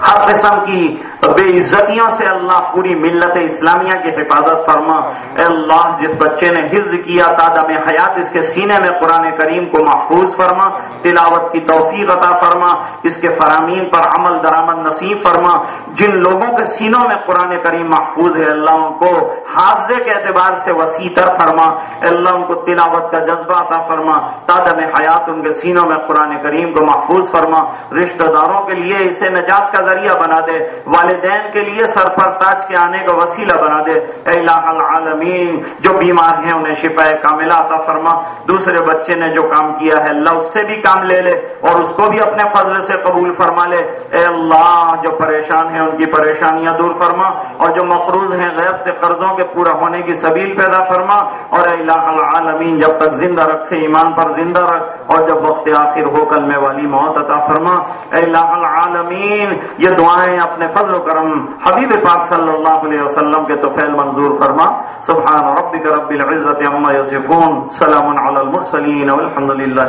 ہر قسم کی بے عزتیوں سے اللہ پوری ملت اسلامیہ کی حفاظت فرما۔ اے اللہ، جس بچے نے حفظ کیا تادم حیات، اس کے سینے میں قرآن کریم کو محفوظ فرما۔ تلاوت کی توفیق عطا فرما۔ اس کے فرامین پر عمل درآمد نصیب فرما۔ جن لوگوں کے سینوں میں قرآن کریم محفوظ ہے اللہ، ان کو حافظے کے اعتبار سے وسیع تر فرما۔ اے اللہ، ان کو تلاوت کا جذبہ عطا فرما۔ تادم حیات، ان کے سینوں میں قرآن کریم کو محفوظ فرما۔ رشتہ داروں کے لیے اسے نجات کا ذریعہ بنا دے۔ والدین کے لیے سر پر تاج کے آنے کا وسیلہ بنا دے۔ اے الہ العالمین، جو بیمار ہیں انہیں شفا کاملہ عطا فرما۔ دوسرے بچے نے جو کام کیا ہے، اللہ اس سے بھی کام لے لے اور اس کو بھی اپنے فضل سے قبول فرما لے۔ اے اللہ، جو پریشان ہیں ان کی پریشانیاں دور فرما اور جو مقروض ہیں غیب سے قرضوں کے پورا ہونے کی سبیل پیدا فرما۔ اور اے الہ العالمین، جب تک زندہ رکھے ایمان پر زندہ رکھ اور جب وقت آخر ہو کل میں والی موت عطا فرما۔ اے الہ العالمین یہ دعائیں اپنے فضل و کرم حبیب پاک صلی اللہ علیہ وسلم کے توفیل منظور فرما۔ سبحان ربک رب العزت عما یصفون، سلام علی المرسلین، والحمد للہ